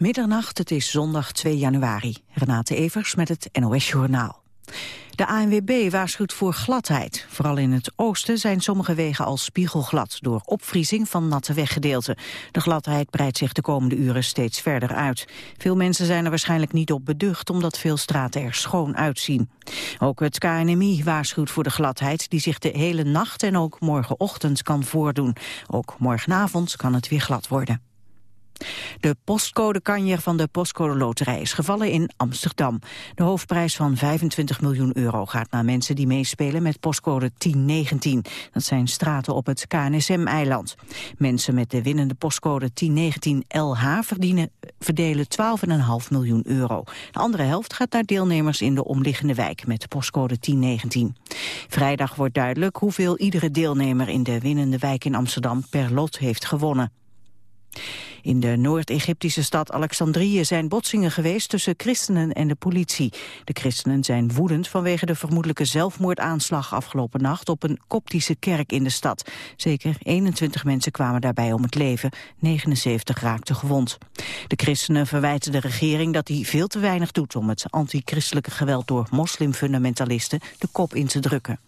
Middernacht, het is zondag 2 januari. Renate Evers met het NOS Journaal. De ANWB waarschuwt voor gladheid. Vooral in het oosten zijn sommige wegen al spiegelglad... door opvriezing van natte weggedeelten. De gladheid breidt zich de komende uren steeds verder uit. Veel mensen zijn er waarschijnlijk niet op beducht... omdat veel straten er schoon uitzien. Ook het KNMI waarschuwt voor de gladheid... die zich de hele nacht en ook morgenochtend kan voordoen. Ook morgenavond kan het weer glad worden. De postcode-kanjer van de postcode loterij is gevallen in Amsterdam. De hoofdprijs van 25 miljoen euro gaat naar mensen die meespelen met postcode 1019. Dat zijn straten op het KNSM-eiland. Mensen met de winnende postcode 1019-LH verdienen, verdelen 12,5 miljoen euro. De andere helft gaat naar deelnemers in de omliggende wijk met postcode 1019. Vrijdag wordt duidelijk hoeveel iedere deelnemer in de winnende wijk in Amsterdam per lot heeft gewonnen. In de Noord-Egyptische stad Alexandrië zijn botsingen geweest tussen christenen en de politie. De christenen zijn woedend vanwege de vermoedelijke zelfmoordaanslag afgelopen nacht op een koptische kerk in de stad. Zeker 21 mensen kwamen daarbij om het leven, 79 raakten gewond. De christenen verwijten de regering dat hij veel te weinig doet om het antichristelijke geweld door moslimfundamentalisten de kop in te drukken.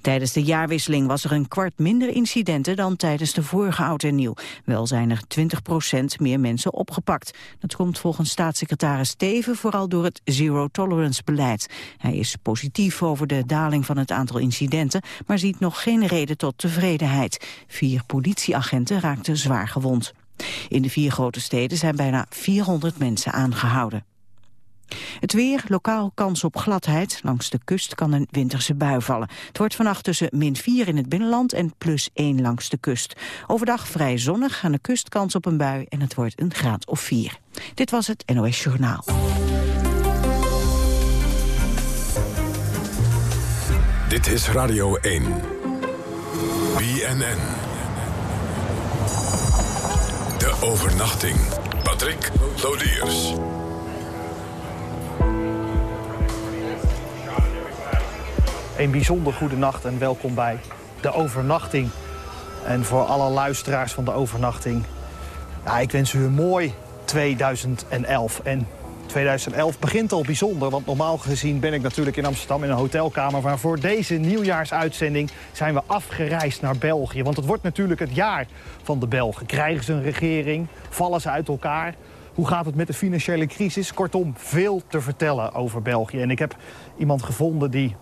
Tijdens de jaarwisseling was er een kwart minder incidenten dan tijdens de vorige oud en nieuw. Wel zijn er 20% meer mensen opgepakt. Dat komt volgens staatssecretaris Steven vooral door het zero-tolerance beleid. Hij is positief over de daling van het aantal incidenten, maar ziet nog geen reden tot tevredenheid. Vier politieagenten raakten zwaar gewond. In de vier grote steden zijn bijna 400 mensen aangehouden. Het weer, lokaal kans op gladheid. Langs de kust kan een winterse bui vallen. Het wordt vannacht tussen min 4 in het binnenland en plus 1 langs de kust. Overdag vrij zonnig, aan de kust kans op een bui en het wordt een graad of 4. Dit was het NOS Journaal. Dit is Radio 1. BNN. De overnachting. Patrick Lodiers. Een bijzonder goede nacht en welkom bij de overnachting. En voor alle luisteraars van de overnachting... Ja, ik wens u een mooi 2011. En 2011 begint al bijzonder, want normaal gezien ben ik natuurlijk in Amsterdam in een hotelkamer. Maar voor deze nieuwjaarsuitzending zijn we afgereisd naar België. Want het wordt natuurlijk het jaar van de Belgen. Krijgen ze een regering? Vallen ze uit elkaar? Hoe gaat het met de financiële crisis? Kortom, veel te vertellen over België. En ik heb iemand gevonden die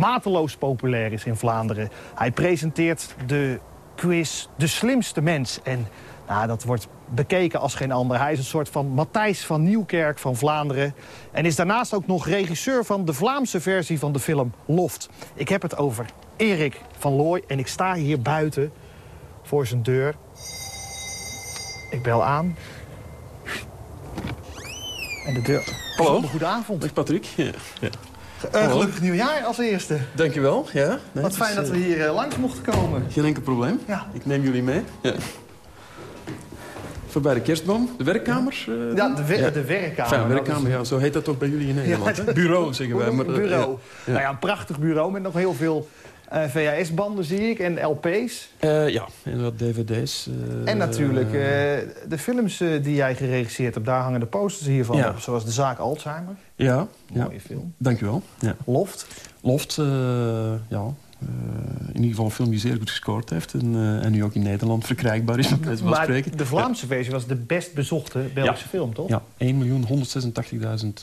mateloos populair is in Vlaanderen. Hij presenteert de quiz De Slimste Mens. En nou, dat wordt bekeken als geen ander. Hij is een soort van Matthijs van Nieuwkerk van Vlaanderen. En is daarnaast ook nog regisseur van de Vlaamse versie van de film Loft. Ik heb het over Erik van Looy en ik sta hier buiten voor zijn deur. Ik bel aan. En de deur... Hallo. Goedenavond. Dag Patrick. Ja. ja. Uh, gelukkig nieuwjaar als eerste. Dankjewel. Ja, nee, Wat fijn dat we hier uh, langs mochten komen. Geen enkel probleem. Ja. Ik neem jullie mee. Ja. Voorbij de kerstboom, de werkkamers? Uh, ja, de, ja. de werkkamer. Fijn, werkkamer, ja, zo heet dat ook bij jullie in Nederland. Ja, bureau, zeggen wij. Maar, bureau. Ja. Nou ja, een prachtig bureau met nog heel veel uh, VHS-banden zie ik en LP's. Uh, ja, en wat dvd's. Uh, en natuurlijk de films die jij geregisseerd hebt. Daar hangen de posters hiervan ja. op. Zoals De Zaak Alzheimer. Ja. Mooie ja. film. Dankjewel. Ja. Loft. Loft, ja. Uh, in ieder geval een film die zeer goed gescoord heeft. En, uh, en nu ook in Nederland verkrijgbaar is. maar spreken. de Vlaamse ja. versie was de best bezochte Belgische ja. film, toch? Ja, 1.186.000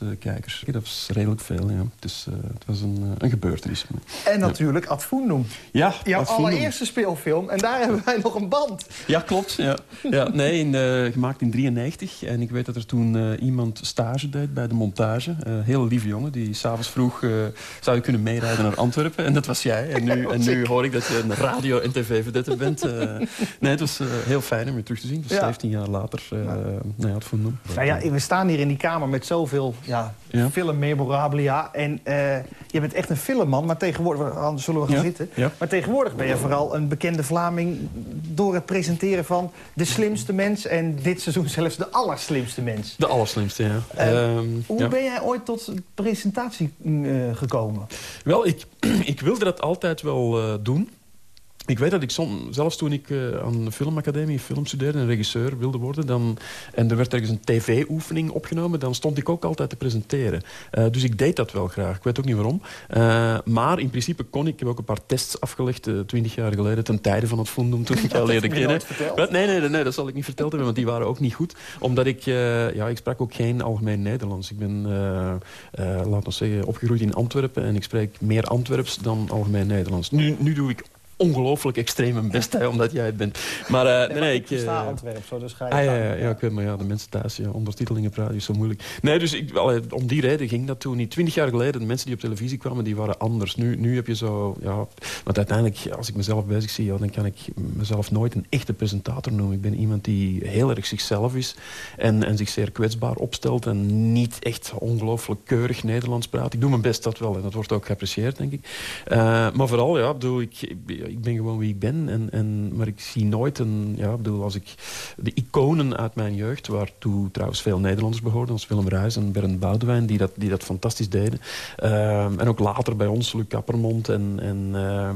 uh, kijkers. Dat is redelijk veel, ja. Dus, het was een, een gebeurtenis. En natuurlijk Ad Fundum. Ja, Jouw allereerste speelfilm. En daar hebben wij nog een band. Ja, klopt. Ja. ja, nee, in, gemaakt in 93. En ik weet dat er toen iemand stage deed bij de montage. Een hele lieve jongen die s'avonds vroeg... zou je kunnen meerijden naar Antwerpen. En dat was jij. En nu, en nu hoor ik dat je een radio- en tv-vedette bent. Uh, nee, het was uh, heel fijn om je terug te zien. Dus ja. 15 jaar later, uh, ja. nou ja, het vonden. Nou ja, we staan hier in die kamer met zoveel ja, ja. filmmemorabilia. En je bent echt een filmman, maar tegenwoordig... Anders zullen we gaan zitten. Maar tegenwoordig ben je vooral een bekende Vlaming... door het presenteren van de slimste mens... en dit seizoen zelfs de allerslimste mens. De allerslimste, ja. Um, hoe ben jij ooit tot presentatie gekomen? Wel, ik, ik wilde dat altijd wel uh, doen. Ik weet dat ik som, zelfs toen ik uh, aan de filmacademie film studeerde... en regisseur wilde worden... Dan, en er werd ergens een tv-oefening opgenomen... dan stond ik ook altijd te presenteren. Uh, dus ik deed dat wel graag. Ik weet ook niet waarom. Uh, maar in principe kon ik... Ik heb ook een paar tests afgelegd twintig jaar geleden... ten tijde van het fundum toen ik jou leerde kennen. Nee, nee, nee, nee, dat zal ik niet verteld hebben... want die waren ook niet goed. Omdat ik... ja, ik sprak ook geen algemeen Nederlands. Ik ben, laten we zeggen, opgegroeid in Antwerpen... en ik spreek meer Antwerps dan algemeen Nederlands. Nu, nu doe ik ongelooflijk extreem mijn best, hè, omdat jij het bent. Maar, uh, nee, nee, ik... sta uh, Antwerpen, zo, dus ga je ah, ja, ja, ja, ik weet maar, ja, de mensen thuis, ja, ondertitelingen praten is zo moeilijk. Nee, dus ik, allee, om die reden ging dat toen niet. Twintig jaar geleden, de mensen die op televisie kwamen, die waren anders. Nu, nu heb je zo, ja... Want uiteindelijk, als ik mezelf bezig zie, ja, dan kan ik mezelf nooit een echte presentator noemen. Ik ben iemand die heel erg zichzelf is en, en zich zeer kwetsbaar opstelt en niet echt ongelooflijk keurig Nederlands praat. Ik doe mijn best, dat wel, en dat wordt ook geapprecieerd, denk ik. Uh, maar vooral, ja, bedoel, ik ik ben gewoon wie ik ben. En, en, maar ik zie nooit een... Ja, bedoel, als ik de iconen uit mijn jeugd... waartoe trouwens veel Nederlanders behoorden... als Willem Ruijs en Bernd Boudewijn... die dat, die dat fantastisch deden. Uh, en ook later bij ons, Luc Kappermond en... en uh,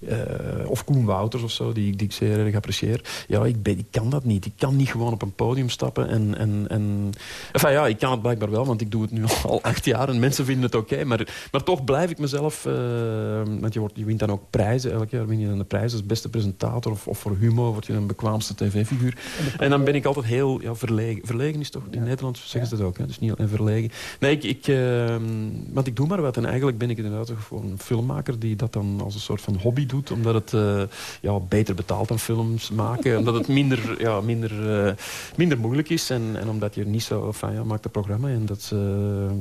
uh, of Koen Wouters of zo, die, die ik zeer erg apprecieer. Ja, ik, ben, ik kan dat niet. Ik kan niet gewoon op een podium stappen en... en, en enfin, ja, ik kan het blijkbaar wel, want ik doe het nu al acht jaar... en mensen vinden het oké. Maar, maar toch blijf ik mezelf... Ehm, want je, wordt, je wint dan ook prijzen elk jaar win je dan de prijs als beste presentator. Of, of voor humor word je een bekwaamste tv-figuur. En dan ben ik altijd heel ja, verlegen. Verlegen is toch, in Nederland zeggen ze dat ook. Hè? Dus niet en verlegen. Nee, ik, ik, uh, want ik doe maar wat. En eigenlijk ben ik inderdaad gewoon een filmmaker die dat dan als een soort van hobby doet. Omdat het uh, ja, beter betaalt dan films maken. omdat het minder, ja, minder, uh, minder moeilijk is. En, en omdat je niet zo... van ja, maakt een programma en dat... Uh,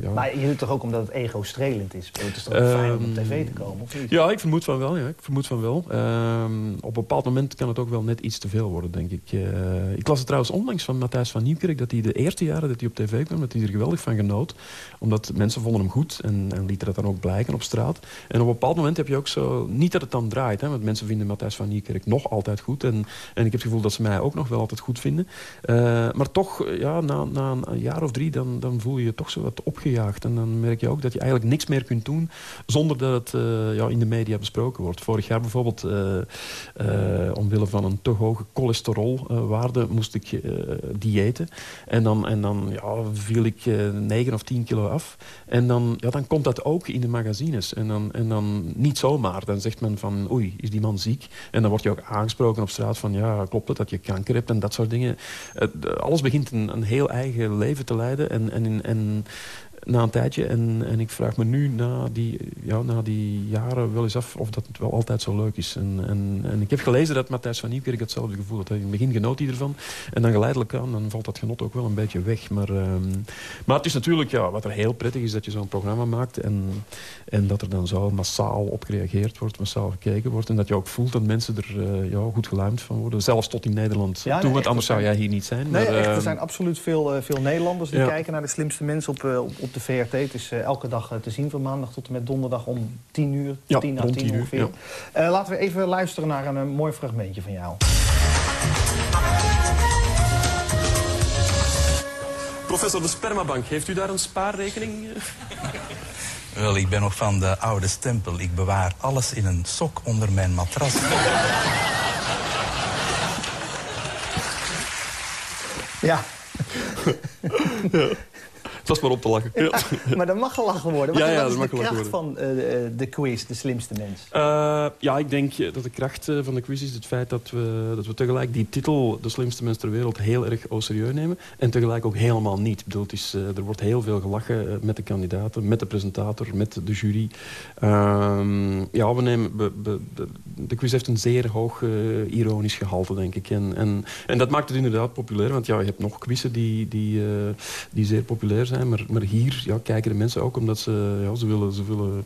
ja. Maar je doet toch ook omdat het ego-strelend is? Het is toch fijn om op tv te komen? Of niet? Ja, ik vermoed van wel. Ja. Ik vermoed van wel. Ehm, op een bepaald moment kan het ook wel net iets te veel worden, denk ik. Uh, ik las het trouwens onlangs van Matthijs van Nieuwkerk... dat hij de eerste jaren dat hij op tv kwam, dat hij er geweldig van genoot. Omdat mensen vonden hem goed en, en lieten dat dan ook blijken op straat. En op een bepaald moment heb je ook zo... Niet dat het dan draait, hè, want mensen vinden Matthijs van Nieuwkerk nog altijd goed. En, en ik heb het gevoel dat ze mij ook nog wel altijd goed vinden. Uh, maar toch, ja, na, na een jaar of drie, dan, dan voel je je toch zo wat opgejaagd. En dan merk je ook dat je eigenlijk niks meer kunt doen... zonder dat het ja, in de media besproken wordt. Vorig jaar bijvoorbeeld uh, omwille van een te hoge cholesterolwaarde moest ik diëten. En dan, en dan ja, viel ik 9 of 10 kilo af. En dan, ja, dan komt dat ook in de magazines. En dan, en dan niet zomaar. Dan zegt men van, oei, is die man ziek? En dan word je ook aangesproken op straat van, ja, klopt het dat je kanker hebt en dat soort dingen. alles begint een, een heel eigen leven te leiden. En, en, en na een tijdje. En, en ik vraag me nu na die, ja, na die jaren wel eens af of dat wel altijd zo leuk is. En, en, en ik heb gelezen dat Matthijs van Nieuwkerk hetzelfde gevoel had. In het begin genoot hij ervan. En dan geleidelijk aan, dan valt dat genot ook wel een beetje weg. Maar, um, maar het is natuurlijk, ja, wat er heel prettig is, dat je zo'n programma maakt. En, en dat er dan zo massaal op gereageerd wordt, massaal gekeken wordt. En dat je ook voelt dat mensen er uh, ja, goed geluimd van worden. Zelfs tot in Nederland. Ja, nee, want anders zou jij hier niet zijn. Nee, maar, echt, er zijn absoluut veel, uh, veel Nederlanders die ja. kijken naar de slimste mensen op, uh, op, op de VRT. Het is uh, elke dag uh, te zien van maandag tot en met donderdag om 10 uur, ja, 10 na 10 ongeveer. Ja. Uh, laten we even luisteren naar een, een mooi fragmentje van jou. Professor, de spermabank, heeft u daar een spaarrekening? Wel, ik ben nog van de oude stempel. Ik bewaar alles in een sok onder mijn matras. ja. ja. Het was maar op te lachen. Ja. maar dat mag gelachen worden. Ja, ja, dat, mag is de kracht van uh, de quiz, de slimste mens? Uh, ja, ik denk dat de kracht van de quiz is het feit dat we, dat we tegelijk die titel... de slimste mens ter wereld heel erg au serieus nemen. En tegelijk ook helemaal niet. Ik bedoel, het is, uh, er wordt heel veel gelachen met de kandidaten, met de presentator, met de jury. ja, we nemen... We, we, de quiz heeft een zeer hoog ironisch gehalte, denk ik. En, en, en dat maakt het inderdaad populair. Want ja, je hebt nog quizzen die, die, die zeer populair zijn zijn. Maar, maar hier ja, kijken de mensen ook omdat ze, ja, ze, willen, ze willen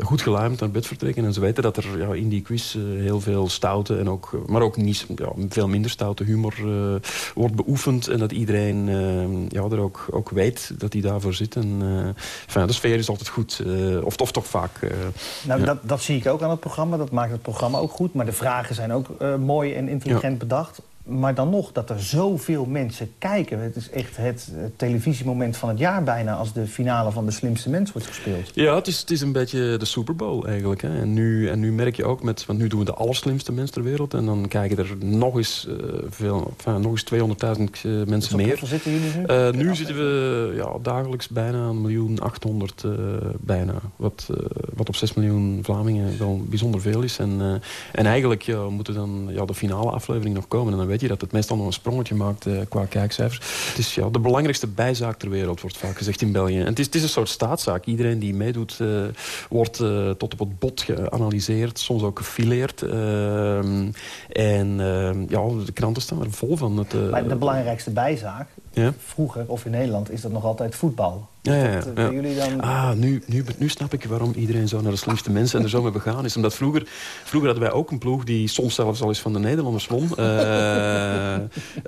goed geluimd naar bed vertrekken. En ze weten dat er ja, in die quiz uh, heel veel stoute, en ook, maar ook niet, ja, veel minder stoute humor uh, wordt beoefend. En dat iedereen uh, ja, er ook, ook weet dat hij daarvoor zit. En, enfin, de sfeer is altijd goed. of, of toch vaak. nou, dat, dat zie ik ook aan het programma. Dat maakt het programma ook goed. Maar de vragen zijn ook mooi en intelligent bedacht Maar dan nog dat er zoveel mensen kijken. Het is echt het eh, televisiemoment van het jaar bijna... als de finale van De Slimste Mens wordt gespeeld. Ja, het is, het is een beetje de Super Bowl eigenlijk. Hè. En, nu, en nu merk je ook, met, want nu doen we de allerslimste mensen ter wereld... en dan kijken er nog eens, uh, veel, enfin, nog eens 200.000 uh, mensen meer. Hoeveel zitten jullie nu? Uh, nu zitten we ja, dagelijks bijna een miljoen 800 bijna. Wat, wat op 6 miljoen Vlamingen wel bijzonder veel is. En, en eigenlijk ja, moeten dan ja, de finale aflevering nog komen. En dan weet je dat het meestal nog een sprongetje maakt uh, qua kijkcijfers. Het is ja, de belangrijkste bijzaak ter wereld, wordt vaak gezegd in België. En het is, het is een soort staatszaak. Iedereen die meedoet, uh, wordt uh, tot op het bot geanalyseerd, soms ook gefileerd. En ja, de kranten staan er vol van. Het, maar de belangrijkste bijzaak, vroeger of in Nederland, is dat nog altijd voetbal. Ja, ja, ja. Jullie dan... Ah, nu, nu, nu snap ik waarom iedereen zo naar de slimste mensen en er zo mee begaan is. Omdat vroeger, vroeger hadden wij ook een ploeg die soms zelfs al eens van de Nederlanders won. Uh,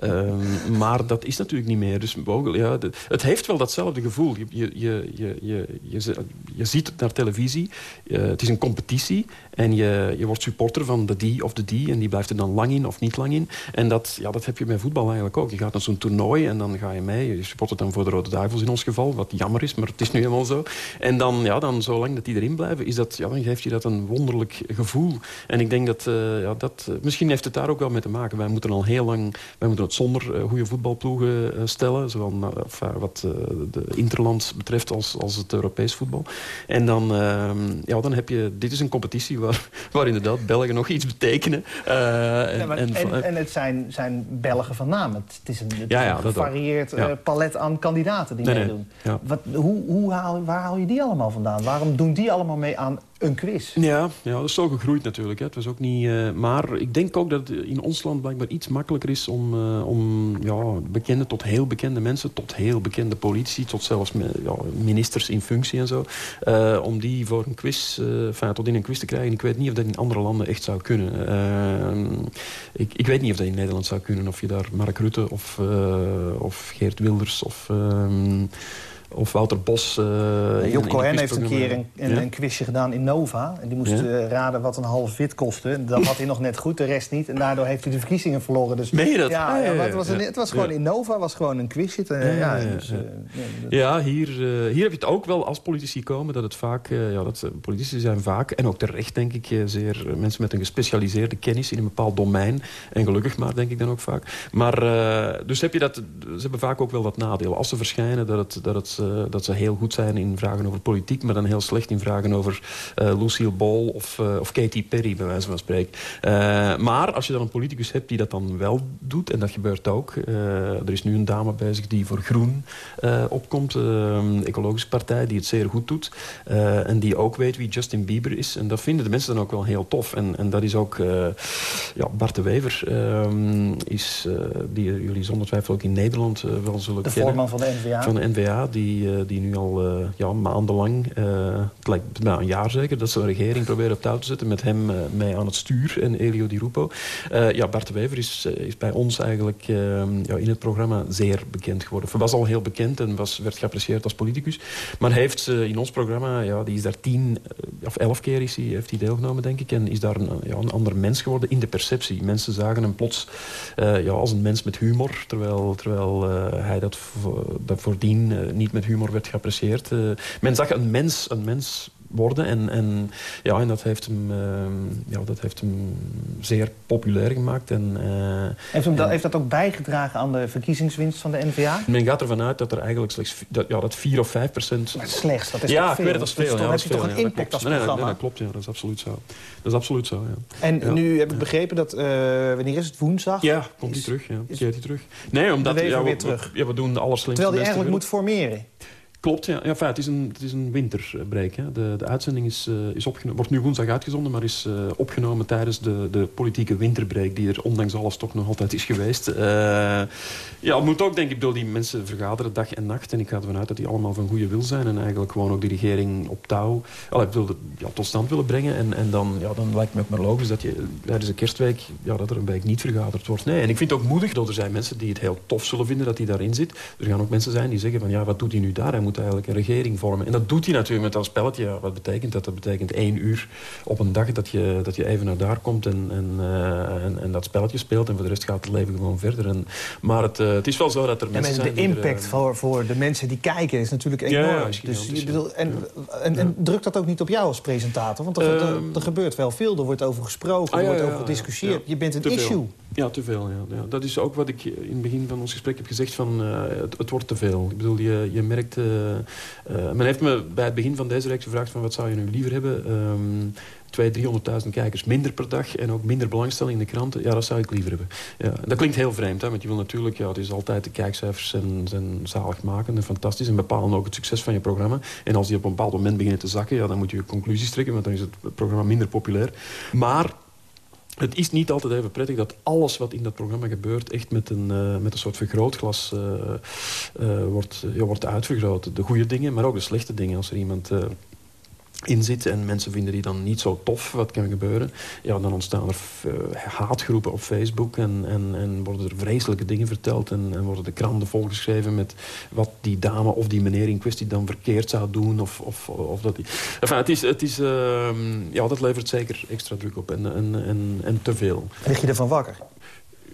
uh, maar dat is natuurlijk niet meer. Dus ja, de, het heeft wel datzelfde gevoel. Je, je, je, je, je, je, je ziet het naar televisie. Uh, het is een competitie. En je, je wordt supporter van de die of de die. En die blijft er dan lang in of niet lang in. En dat, ja, dat heb je bij voetbal eigenlijk ook. Je gaat naar zo'n toernooi en dan ga je mee. Je supportert dan voor de Rode Duivels in ons geval. Wat jammer is, maar het is nu helemaal zo. En dan, ja, dan zolang dat die erin blijven, is dat, ja, dan geeft je dat een wonderlijk gevoel. En ik denk dat, uh, ja, dat uh, misschien heeft het daar ook wel mee te maken. Wij moeten al heel lang, wij moeten het zonder uh, goede voetbalploegen stellen. Zowel wat de interland betreft als, als het Europees voetbal. En dan, ehm, ja, dan heb je, dit is een competitie waar, waar inderdaad Belgen nog iets betekenen. En, ja, maar, en, en, en, het zijn, zijn Belgen van naam. Het, is een, het ja, ja, een gevarieerd palet aan kandidaten die nee, meedoen. Nee, hoe, hoe haal, waar haal je die allemaal vandaan? Waarom doen die allemaal mee aan een quiz? Ja, ja dat is zo gegroeid natuurlijk. Hè. Het was ook niet, uh, maar ik denk ook dat het in ons land blijkbaar iets makkelijker is... om, uh, om ja, bekende tot heel bekende mensen, tot heel bekende politici... tot zelfs ja, ministers in functie en zo... Uh, om die voor een quiz, enfin, tot in een quiz te krijgen. Ik weet niet of dat in andere landen echt zou kunnen. ik, ik weet niet of dat in Nederland zou kunnen. Of je daar Mark Rutte of, of Geert Wilders of... Ehm, of Wouter Bos... Uh, Job Cohen heeft een keer een, een, een, quizje gedaan in Nova. En die moest ja? uh, raden wat een half wit kostte. Dat had hij nog net goed, de rest niet. En daardoor heeft hij de verkiezingen verloren. Dus, Meen je dat? Ja, ja, het was, een, het was gewoon in Nova was gewoon een quizje. Ja, dus, ja, hier, hier heb je het ook wel als politici komen. Dat het vaak, ja, dat, politici zijn vaak, en ook terecht denk ik, zeer mensen met een gespecialiseerde kennis in een bepaald domein. En gelukkig maar, denk ik dan ook vaak. Maar dus heb je dat, ze hebben vaak ook wel dat nadeel. Als ze verschijnen, dat het, dat het uh, dat ze heel goed zijn in vragen over politiek... maar dan heel slecht in vragen over uh, Lucille Ball of, uh, of Katy Perry, bij wijze van spreken. maar als je dan een politicus hebt die dat dan wel doet, en dat gebeurt ook... er is nu een dame bezig die voor Groen opkomt, een ecologische partij... die het zeer goed doet en die ook weet wie Justin Bieber is. En dat vinden de mensen dan ook wel heel tof. En, en dat is ook... ja, Bart de Wever is, die jullie zonder twijfel ook in Nederland wel zullen de kennen. De voorman van de NVA. Van de NVA, die die, uh, die nu al uh, ja, maandenlang, uh, het lijkt nou, een jaar zeker... dat ze een regering proberen op touw te zetten met hem mee aan het stuur en Elio Di Rupo. ja, Bart Wever is, is bij ons eigenlijk ja, in het programma zeer bekend geworden. Hij was al heel bekend en was, werd geapprecieerd als politicus. Maar heeft in ons programma, ja, die is daar tien of elf keer is hij, heeft hij deelgenomen, denk ik. En is daar een, ja, een ander mens geworden in de perceptie. Mensen zagen hem plots ja, als een mens met humor, terwijl, terwijl hij dat, dat voordien niet met humor werd geapprecieerd. Uh, men zag een mens, een mens worden. En, en, ja, en dat, heeft hem, uh, ja, dat heeft hem zeer populair gemaakt. En, uh, heeft, hem dat, heeft dat ook bijgedragen aan de verkiezingswinst van de NVA? Men gaat ervan uit dat er eigenlijk slechts dat, ja, dat 4 of 5 procent... Maar slechts, dat is ja, veel? dat is veel. Dus ja, heb je toch een impact als programma? Nee, nee, dat klopt, ja, dat is absoluut zo. Dat is absoluut zo, ja. En ja. nu heb ik begrepen dat, uh, wanneer is het, woensdag? Ja, komt hij terug, ja. Is, hij terug. Nee, omdat ja, we, weer terug. Ja, we doen de allerslimste Terwijl hij eigenlijk moet formeren. Klopt, ja. ja het, is een, het is een winterbreak. De, de uitzending is, uh, is wordt nu woensdag uitgezonden... maar is uh, opgenomen tijdens de, de politieke winterbreak... die er ondanks alles toch nog altijd is geweest. Uh, Ja, het moet ook, denk ik, door die mensen vergaderen dag en nacht. En ik ga ervan uit dat die allemaal van goede wil zijn. En eigenlijk gewoon ook die regering op touw allee, wilde, ja, tot stand willen brengen. En, en dan, ja, dan lijkt me ook maar logisch dat je tijdens de kerstweek... Ja, dat er een week niet vergaderd wordt. Nee, en ik vind het ook moedig dat er zijn mensen die het heel tof zullen vinden dat hij daarin zit. Er gaan ook mensen zijn die zeggen van... Ja, wat doet hij nu daar? Moet eigenlijk een regering vormen. En dat doet hij natuurlijk met dat spelletje. Wat betekent dat? Dat betekent één uur op een dag dat je, dat je even naar daar komt en, en, uh, en, en, dat spelletje speelt. En voor de rest gaat het leven gewoon verder. En, maar het, uh, het is wel zo dat er mensen en zijn... De impact er, uh, voor, voor de mensen die kijken is natuurlijk enorm. Ja, ja, dus, je bedoel, en, en, en, drukt dat ook niet op jou als presentator? Want er, er, er gebeurt wel veel. Er wordt over gesproken, er wordt over gediscussieerd. Je bent een te issue. Veel. Ja, te veel. Ja. ja. Dat is ook wat ik in het begin van ons gesprek heb gezegd. Van, het, het, wordt te veel. Ik bedoel, je, je merkt... men heeft me bij het begin van deze reeks gevraagd... van wat zou je nu liever hebben... Um, 200.000, 300.000 kijkers minder per dag en ook minder belangstelling in de kranten. Ja, dat zou ik liever hebben. Ja, dat klinkt heel vreemd, hè, want je wil natuurlijk... Ja, het is altijd de kijkcijfers zijn, zijn zaligmakend en fantastisch... en bepalen ook het succes van je programma. En als die op een bepaald moment beginnen te zakken... Ja, dan moet je conclusies trekken, want dan is het programma minder populair. Maar het is niet altijd even prettig dat alles wat in dat programma gebeurt... echt met een, uh, met een soort vergrootglas uh, uh, wordt, wordt uitvergroot. De goede dingen, maar ook de slechte dingen. Als er iemand in zit en mensen vinden die dan niet zo tof, wat kan gebeuren... ja, dan ontstaan er uh, haatgroepen op Facebook en, en, en worden er vreselijke dingen verteld... En, en worden de kranten volgeschreven met wat die dame of die meneer in kwestie dan verkeerd zou doen... of, of, of dat die... Enfin, het is... Het is uh, ja, dat levert zeker extra druk op en, en, en, en te veel. Lig je ervan wakker?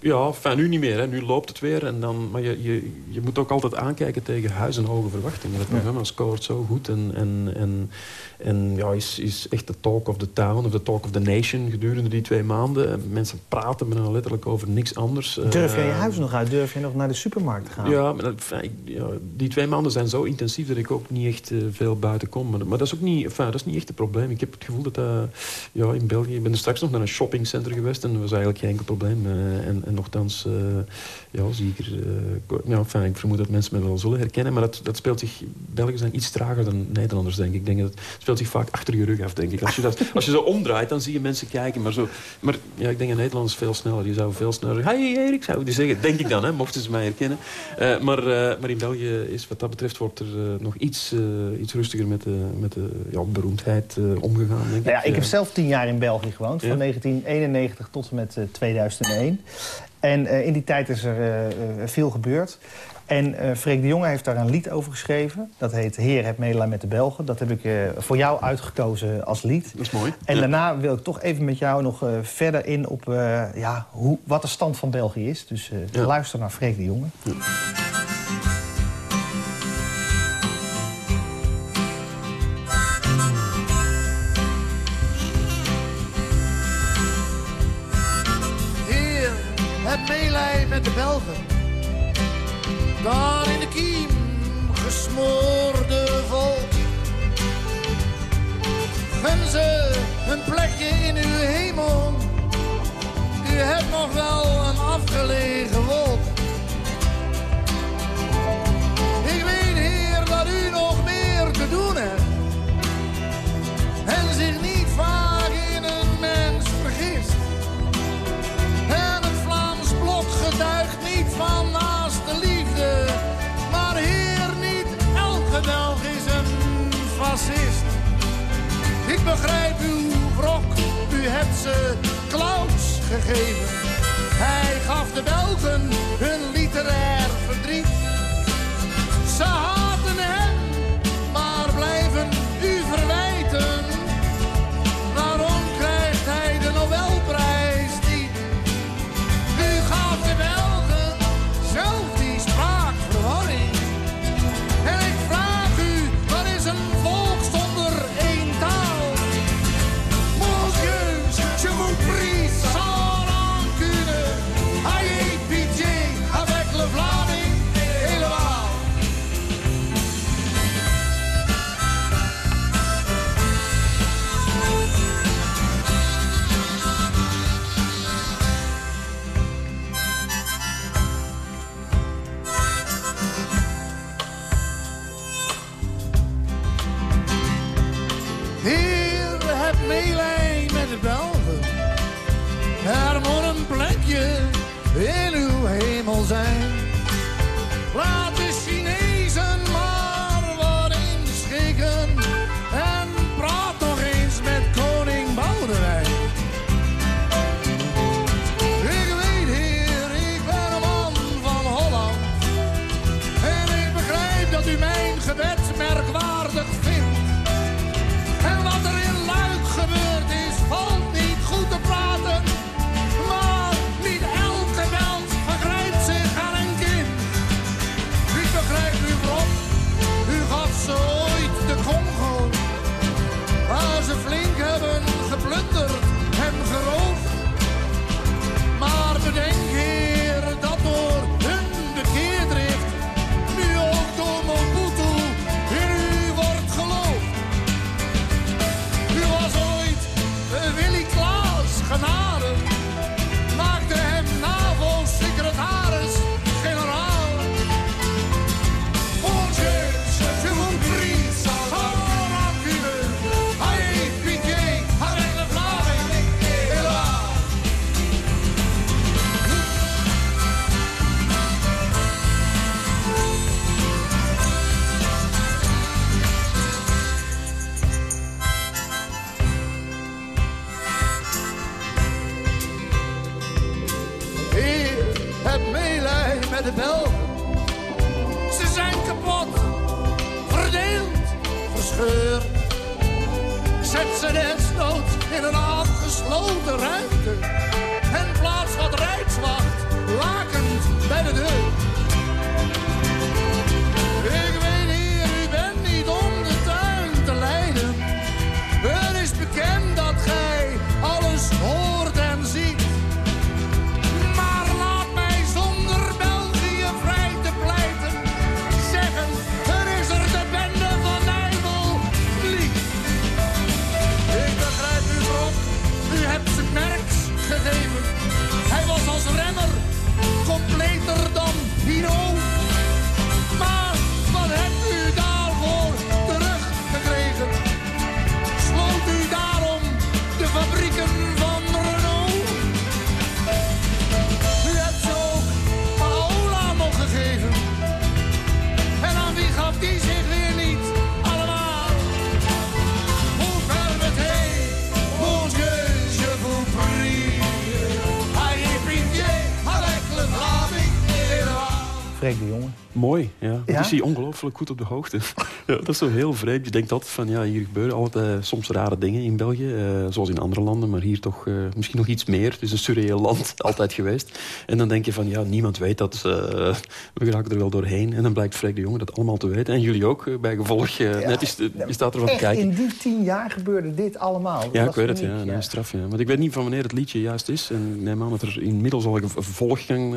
Ja, fijn, nu niet meer. Hè. Nu loopt het weer. En dan, maar je, je, je moet ook altijd aankijken tegen huis en hoge verwachtingen. Het programma ja. scoort zo goed en, en, en, en ja, is, is echt de talk of the town of de talk of the nation gedurende die twee maanden. Mensen praten me dan letterlijk over niks anders. Durf jij je huis nog uit? Durf je nog naar de supermarkt te gaan? Ja, maar dat, ja, die twee maanden zijn zo intensief dat ik ook niet echt uh, veel buiten kom. Maar, maar, dat, is ook niet, dat is niet echt het probleem. Ik heb het gevoel dat uh, ja, in België... Ik ben er straks nog naar een shoppingcenter geweest en dat was eigenlijk geen enkel probleem. Uh, en, en nogthans, uh, ja, zie ik er... Uh, ja, enfin, ik vermoed dat mensen me wel zullen herkennen, maar dat, dat speelt zich... Belgen zijn iets trager dan Nederlanders, denk ik. ik denk dat het speelt zich vaak achter je rug af, denk ik. Als je, dat, als je zo omdraait, dan zie je mensen kijken. Maar, zo, maar ja, ik denk dat Nederlanders veel sneller. Die zouden veel sneller zeggen... Hey Erik, zou die zeggen. Denk ik dan, hè, mochten ze mij herkennen. Uh, maar, uh, maar in België is wat dat betreft wordt er nog iets, iets rustiger met de, met de ja, beroemdheid omgegaan, denk ik. Nou ja, ik heb zelf tien jaar in België gewoond. Van ja? 1991 tot en met 2001. En uh, in die tijd is er uh, uh, veel gebeurd. En Freek de Jonge heeft daar een lied over geschreven. Dat heet Heer, heb medelijden met de Belgen. Dat heb ik voor jou uitgekozen als lied. Dat is mooi. En ja. daarna wil ik toch even met jou nog verder in op ja, hoe, wat de stand van België is. Dus ja. luister naar Freek de Jonge. Ja. U hebt nog wel een afgelegen wolk. Ik weet, Heer, dat u nog meer te doen hebt. En zich niet vaak in een mens vergist. getuigt niet van naaste liefde. Maar heer, niet elke Belg is een fascist. Ik begrijp uw wrok, u hebt ze clouds Hij gaf de Belgen hun literair verdriet. Met de Belgen. Ze zijn kapot, verdeeld, verscheurd. Zet ze desnoods in een afgesloten ruimte. En plaats wat rijkswacht lakend bij de deur. Freek de Jonge. Mooi, ja. Ja? is hij ongelooflijk goed op de hoogte. Ja, dat is zo heel vreemd. Je denkt altijd van, ja, hier gebeuren altijd eh, soms rare dingen in België. eh, zoals in andere landen, maar hier toch eh, misschien nog iets meer. Het is een surreëel land, altijd geweest. En dan denk je van, ja, niemand weet dat. eh, we geraken er wel doorheen. En dan blijkt Freek de Jonge dat allemaal te weten. En jullie ook, bij gevolg. net is, je staat ervan te kijken. in die tien jaar gebeurde dit allemaal. Dat Ja, ik weet het. Ja, nee, straf, ja. Want ik weet niet van wanneer het liedje juist is. En ik neem aan dat er inmiddels al een vervolg kan,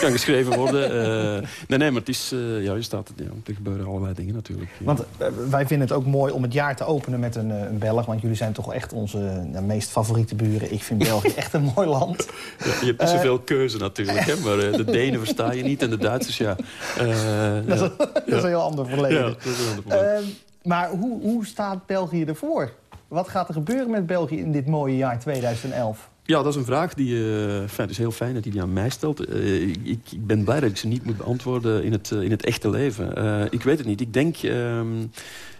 kan geschreven worden. Eh, nee, nee, maar het is... ja, je staat, ja, er gebeuren allerlei dingen natuurlijk. Ja. Want eh, wij vinden het ook mooi om het jaar te openen met een, eh, een Belg. Want jullie zijn toch echt onze eh, meest favoriete buren. Ik vind België echt een mooi land. Ja, je hebt niet zoveel keuze natuurlijk, hè, maar de Denen versta je niet en de Duitsers, ja. Dat, is, dat is een heel ander verleden. Ja, dat is een ander probleem. Ehm, maar hoe, hoe staat België ervoor? Wat gaat er gebeuren met België in dit mooie jaar 2011? Ja, dat is een vraag die... fijn, het is heel fijn dat hij die aan mij stelt. Eh, ik, ik ben blij dat ik ze niet moet beantwoorden in het, eh, in het echte leven. Ik weet het niet. Ik denk... ehm,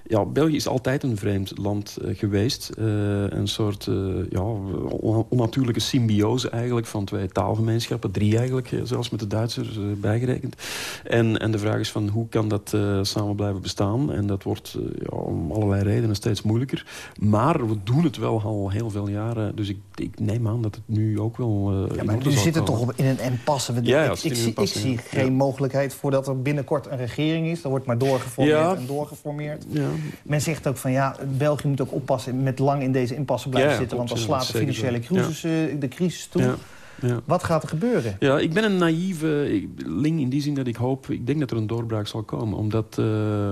ja, België is altijd een vreemd land eh, geweest. Eh, een soort eh, ja, on- onnatuurlijke symbiose eigenlijk van twee taalgemeenschappen. Drie eigenlijk, zelfs met de Duitsers bijgerekend. En, en de vraag is van hoe kan dat samen blijven bestaan? En dat wordt ja, om allerlei redenen steeds moeilijker. Maar we doen het wel al heel veel jaren. Dus ik, ik neem aan dat het nu ook wel Ja, maar nu zitten toch in een impasse. We- Ja, ja, ik, ik, zie, ik geen mogelijkheid voordat er binnenkort een regering is. Er wordt maar doorgeformeerd en doorgeformeerd. Ja, Men zegt ook van ja, België moet ook oppassen met lang in deze impasse blijven Ja, zitten. Want dan slaat de financiële crisis, eh, de crisis toe. Ja. Wat gaat er gebeuren? Ja, ik ben een naïeve ling in die zin dat ik hoop... Ik denk dat er een doorbraak zal komen. Omdat eh,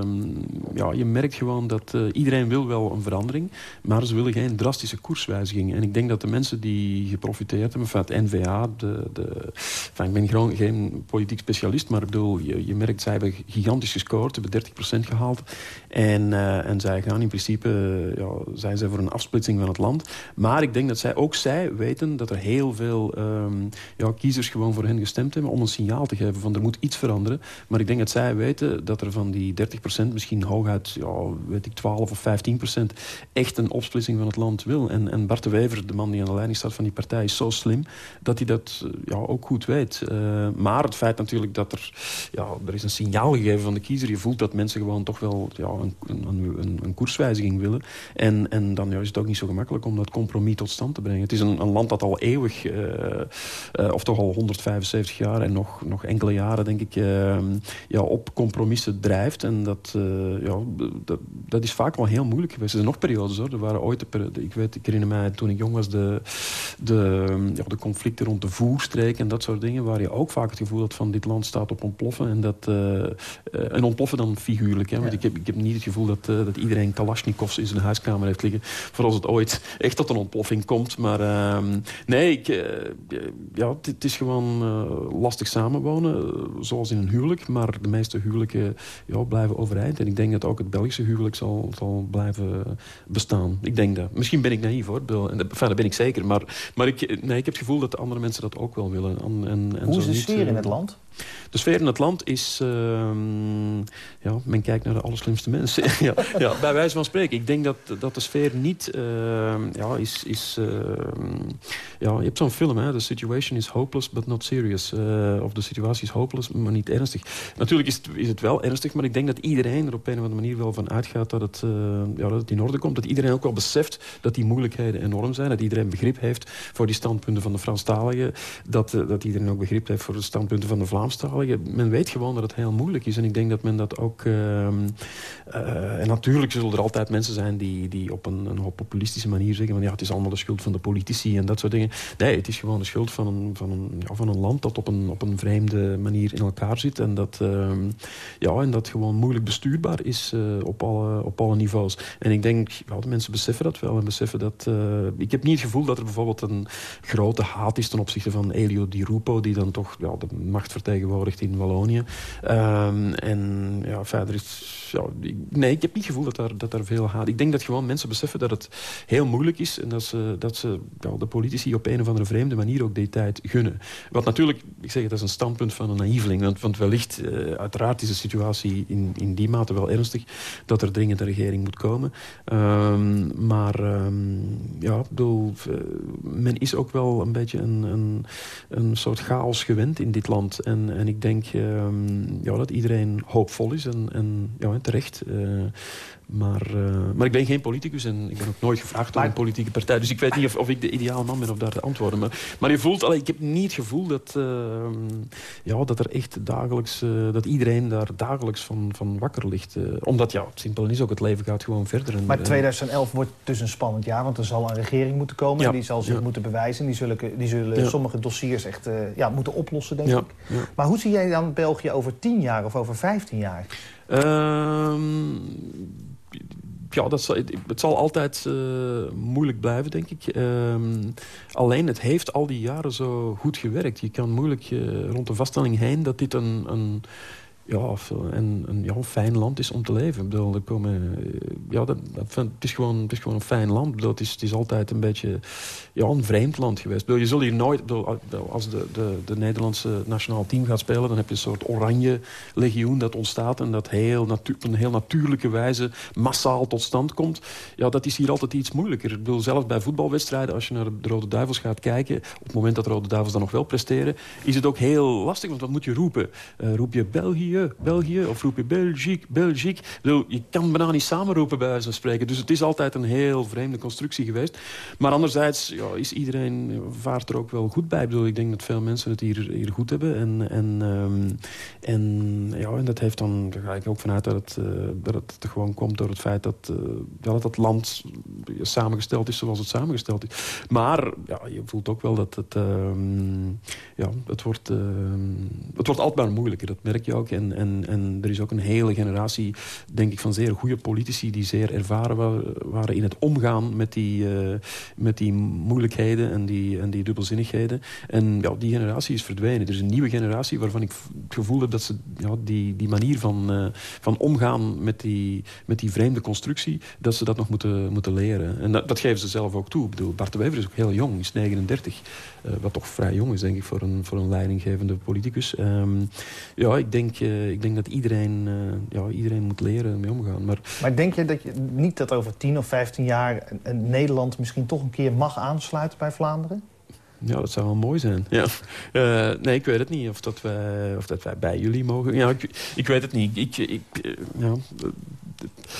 ja, je merkt gewoon dat eh, iedereen wil wel een verandering. Maar ze willen geen drastische koerswijziging. En ik denk dat de mensen die geprofiteerd hebben... van het NVA, de, de, ik ben gewoon geen politiek specialist... maar ik bedoel, je, je merkt, zij hebben gigantisch gescoord. Ze hebben 30% gehaald. En, eh, en zij gaan in principe... eh, ja, zijn zij voor een afsplitsing van het land. Maar ik denk dat zij ook zij weten dat er heel veel... eh, ja, kiezers gewoon voor hen gestemd hebben... om een signaal te geven van er moet iets veranderen. Maar ik denk dat zij weten dat er van die 30% misschien hooguit... Ja, weet ik, 12 of 15% echt een opsplitsing van het land wil. En, en Bart de Wever, de man die aan de leiding staat van die partij... is zo slim dat hij dat ja, ook goed weet. Uh, maar het feit natuurlijk dat er... Ja, er is een signaal gegeven van de kiezer. Je voelt dat mensen gewoon toch wel ja, een, een, een, een koerswijziging willen. En, en dan ja, is het ook niet zo gemakkelijk om dat compromis tot stand te brengen. Het is een, land dat al eeuwig, uh, of toch al 175 jaar en nog, nog enkele jaren, denk ik, uh, ja, op compromissen drijft. En dat, ja, dat, dat is vaak wel heel moeilijk geweest. Er zijn nog periodes hoor. Er waren ooit, ik, weet, ik herinner mij toen ik jong was, de, de, ja, de conflicten rond de voerstreek en dat soort dingen, waar je ook vaak het gevoel had van dit land staat op ontploffen. En, dat, en ontploffen dan figuurlijk. Hè? Want ik, heb, ik heb niet het gevoel dat, dat iedereen Kalashnikovs in zijn huiskamer heeft liggen. Voor als het ooit echt tot een ontploffing komt. Maar uh, nee, ik, uh, ja, het is gewoon uh, lastig samenwonen. zoals in een huwelijk. Maar de meeste huwelijken ja, blijven overeind. En ik denk dat ook het Belgische huwelijk zal, zal blijven bestaan. Ik denk dat. Misschien ben ik naïef hoor. En enfin, dat ben ik zeker. Maar, maar ik, nee, ik heb het gevoel dat de andere mensen dat ook wel willen. En, en, Hoe is de sfeer in het land? De sfeer in het land is... Uh, ja, men kijkt naar de allerslimste mensen. ja, ja, bij wijze van spreken. Ik denk dat, dat de sfeer niet... Uh, ja, is... is uh, ja, je hebt zo'n film, hè. The situation is hopeless, but not serious. Eh, of de situatie is hopeless, maar niet ernstig. Natuurlijk is het, is het wel ernstig, maar ik denk dat iedereen er op een of andere manier wel van uitgaat dat het, ja, dat het in orde komt. Dat iedereen ook wel beseft dat die moeilijkheden enorm zijn. Dat iedereen begrip heeft voor die standpunten van de Franstaligen. Dat, dat iedereen ook begrip heeft voor de standpunten van de Men weet gewoon dat het heel moeilijk is. En ik denk dat men dat ook... Uh, uh, en natuurlijk zullen er altijd mensen zijn die, die op een, een populistische manier zeggen... van ja, het is allemaal de schuld van de politici en dat soort dingen. Nee, het is gewoon de schuld van een, van een, ja, van een land dat op een, op een vreemde manier in elkaar zit. En dat, uh, ja, en dat gewoon moeilijk bestuurbaar is uh, op, alle, op alle niveaus. En ik denk, de mensen beseffen dat wel. En beseffen dat... Uh, ik heb niet het gevoel dat er bijvoorbeeld een grote haat is ten opzichte van Elio Di Rupo... die dan toch ja, de macht vertegenwoordigt in Wallonië. Um, en ja, verder is... Nee, ik heb niet het gevoel dat daar, dat daar veel haat... Ik denk dat gewoon mensen beseffen dat het heel moeilijk is... en dat ze, dat ze ja, de politici op een of andere vreemde manier ook die tijd gunnen. Wat natuurlijk, ik zeg dat is een standpunt van een naïveling. Want, want wellicht, uh, uiteraard is de situatie in, in die mate wel ernstig... dat er dringend een regering moet komen. Um, maar um, ja, bedoel, men is ook wel een beetje een, een, een soort chaos gewend in dit land. En en, ik denk um, ja, dat iedereen hoopvol is en, en ja, terecht. Uh, maar, uh, maar ik ben geen politicus en ik ben ook nooit gevraagd door een politieke partij. Dus ik weet niet of, of ik de ideale man ben om daar te antwoorden. Maar, maar je voelt, allee, ik heb niet het gevoel dat, uh, ja, dat er echt dagelijks, dat iedereen daar dagelijks van, van wakker ligt. omdat ja, het simpel is ook, het leven gaat gewoon verder. En, maar 2011 wordt dus een spannend jaar, want er zal een regering moeten komen. Ja, die zal zich ja. moeten bewijzen. Die zullen, die zullen ja. sommige dossiers echt ja, moeten oplossen, denk ik. Maar hoe zie jij dan België over 10 jaar of over 15 jaar? Um, ja, dat zal, het zal altijd uh, moeilijk blijven, denk ik. Um, alleen, het heeft al die jaren zo goed gewerkt. Je kan moeilijk uh, rond de vaststelling heen dat dit een, een ja, en een ja, fijn land is om te leven. Ik bedoel, er komen, ja, dat, dat, het, is gewoon, is gewoon een fijn land. Bedoel, het, is, het is altijd een beetje ja, een vreemd land geweest. Bedoel, je zult hier nooit, bedoel, als de, de, de Nederlandse nationaal team gaat spelen... dan heb je een soort oranje legioen dat ontstaat... en dat heel op een heel natuurlijke wijze massaal tot stand komt. Ja, dat is hier altijd iets moeilijker. Ik bedoel, zelfs bij voetbalwedstrijden, als je naar de Rode Duivels gaat kijken... op het moment dat de Rode Duivels dan nog wel presteren... is het ook heel lastig, want wat moet je roepen? Uh, roep je België? België, of roep je Belgique, Belgique. Je kan bijna niet samenroepen bij wijze van spreken. Dus het is altijd een heel vreemde constructie geweest. Maar anderzijds ja, is iedereen vaart er ook wel goed bij. Ik, bedoel, denk dat veel mensen het hier, hier goed hebben. En, en, um, en, ja, en dat heeft dan, daar ga ik ook vanuit dat het, uh, dat het gewoon komt door het feit dat, uh, dat het land samengesteld is zoals het samengesteld is. Maar ja, je voelt ook wel dat het, um, ja, het, wordt, uh, het wordt altijd maar moeilijker. Dat merk je ook. En, en, er is ook een hele generatie, denk ik, van zeer goede politici... die zeer ervaren waren in het omgaan met die, met die moeilijkheden en die, en die dubbelzinnigheden. En ja, die generatie is verdwenen. Er is een nieuwe generatie waarvan ik het gevoel heb dat ze ja, die, die manier van, van omgaan met die, met die vreemde constructie... dat ze dat nog moeten, moeten leren. En dat, geven ze zelf ook toe. Ik bedoel, Bart de Wever is ook heel jong, is 39. Uh, wat toch vrij jong is, denk ik, voor een, voor een leidinggevende politicus. Um, ja, ik denk, ik denk dat iedereen, uh, ja, iedereen moet leren mee omgaan. Maar, maar denk je dat je niet dat over 10 of 15 jaar... Nederland misschien toch een keer mag aansluiten bij Vlaanderen? Ja, dat zou wel mooi zijn. Ja. Uh, nee, ik weet het niet of dat wij, of dat wij bij jullie mogen. Ja, ik, ik weet het niet. Ik, ik, ja.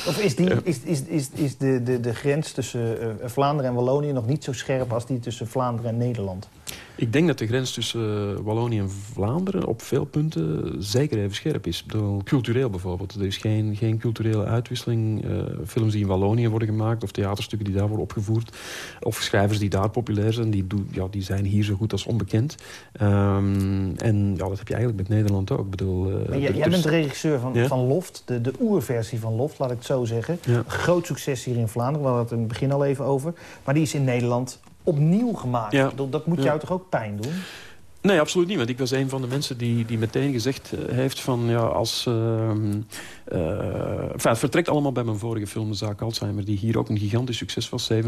Of is, die, is, is, is, is de, de, de grens tussen uh, Vlaanderen en Wallonië nog niet zo scherp als die tussen Vlaanderen en Nederland? Ik denk dat de grens tussen Wallonië en Vlaanderen op veel punten zeker even scherp is. Bedoel, cultureel bijvoorbeeld. Er is geen, geen culturele uitwisseling. Uh, films die in Wallonië worden gemaakt of theaterstukken die daar worden opgevoerd. Of schrijvers die daar populair zijn, die, ja, die zijn hier zo goed als onbekend. Um, en ja, dat heb je eigenlijk met Nederland ook. Ik bedoel, uh, jij, jij bent de regisseur van, ja? van Loft, de, de oerversie van Loft, laat ik het zo zeggen. Ja. Groot succes hier in Vlaanderen, we hadden het in het begin al even over. Maar die is in Nederland opnieuw gemaakt. Ja. Dat moet jou toch ook pijn doen? Nee, absoluut niet. Want ik was een van de mensen die, die meteen gezegd heeft van... ja, als... Uh, uh, enfin, het vertrekt allemaal bij mijn vorige film, De Zaak Alzheimer... die hier ook een gigantisch succes was. 750.000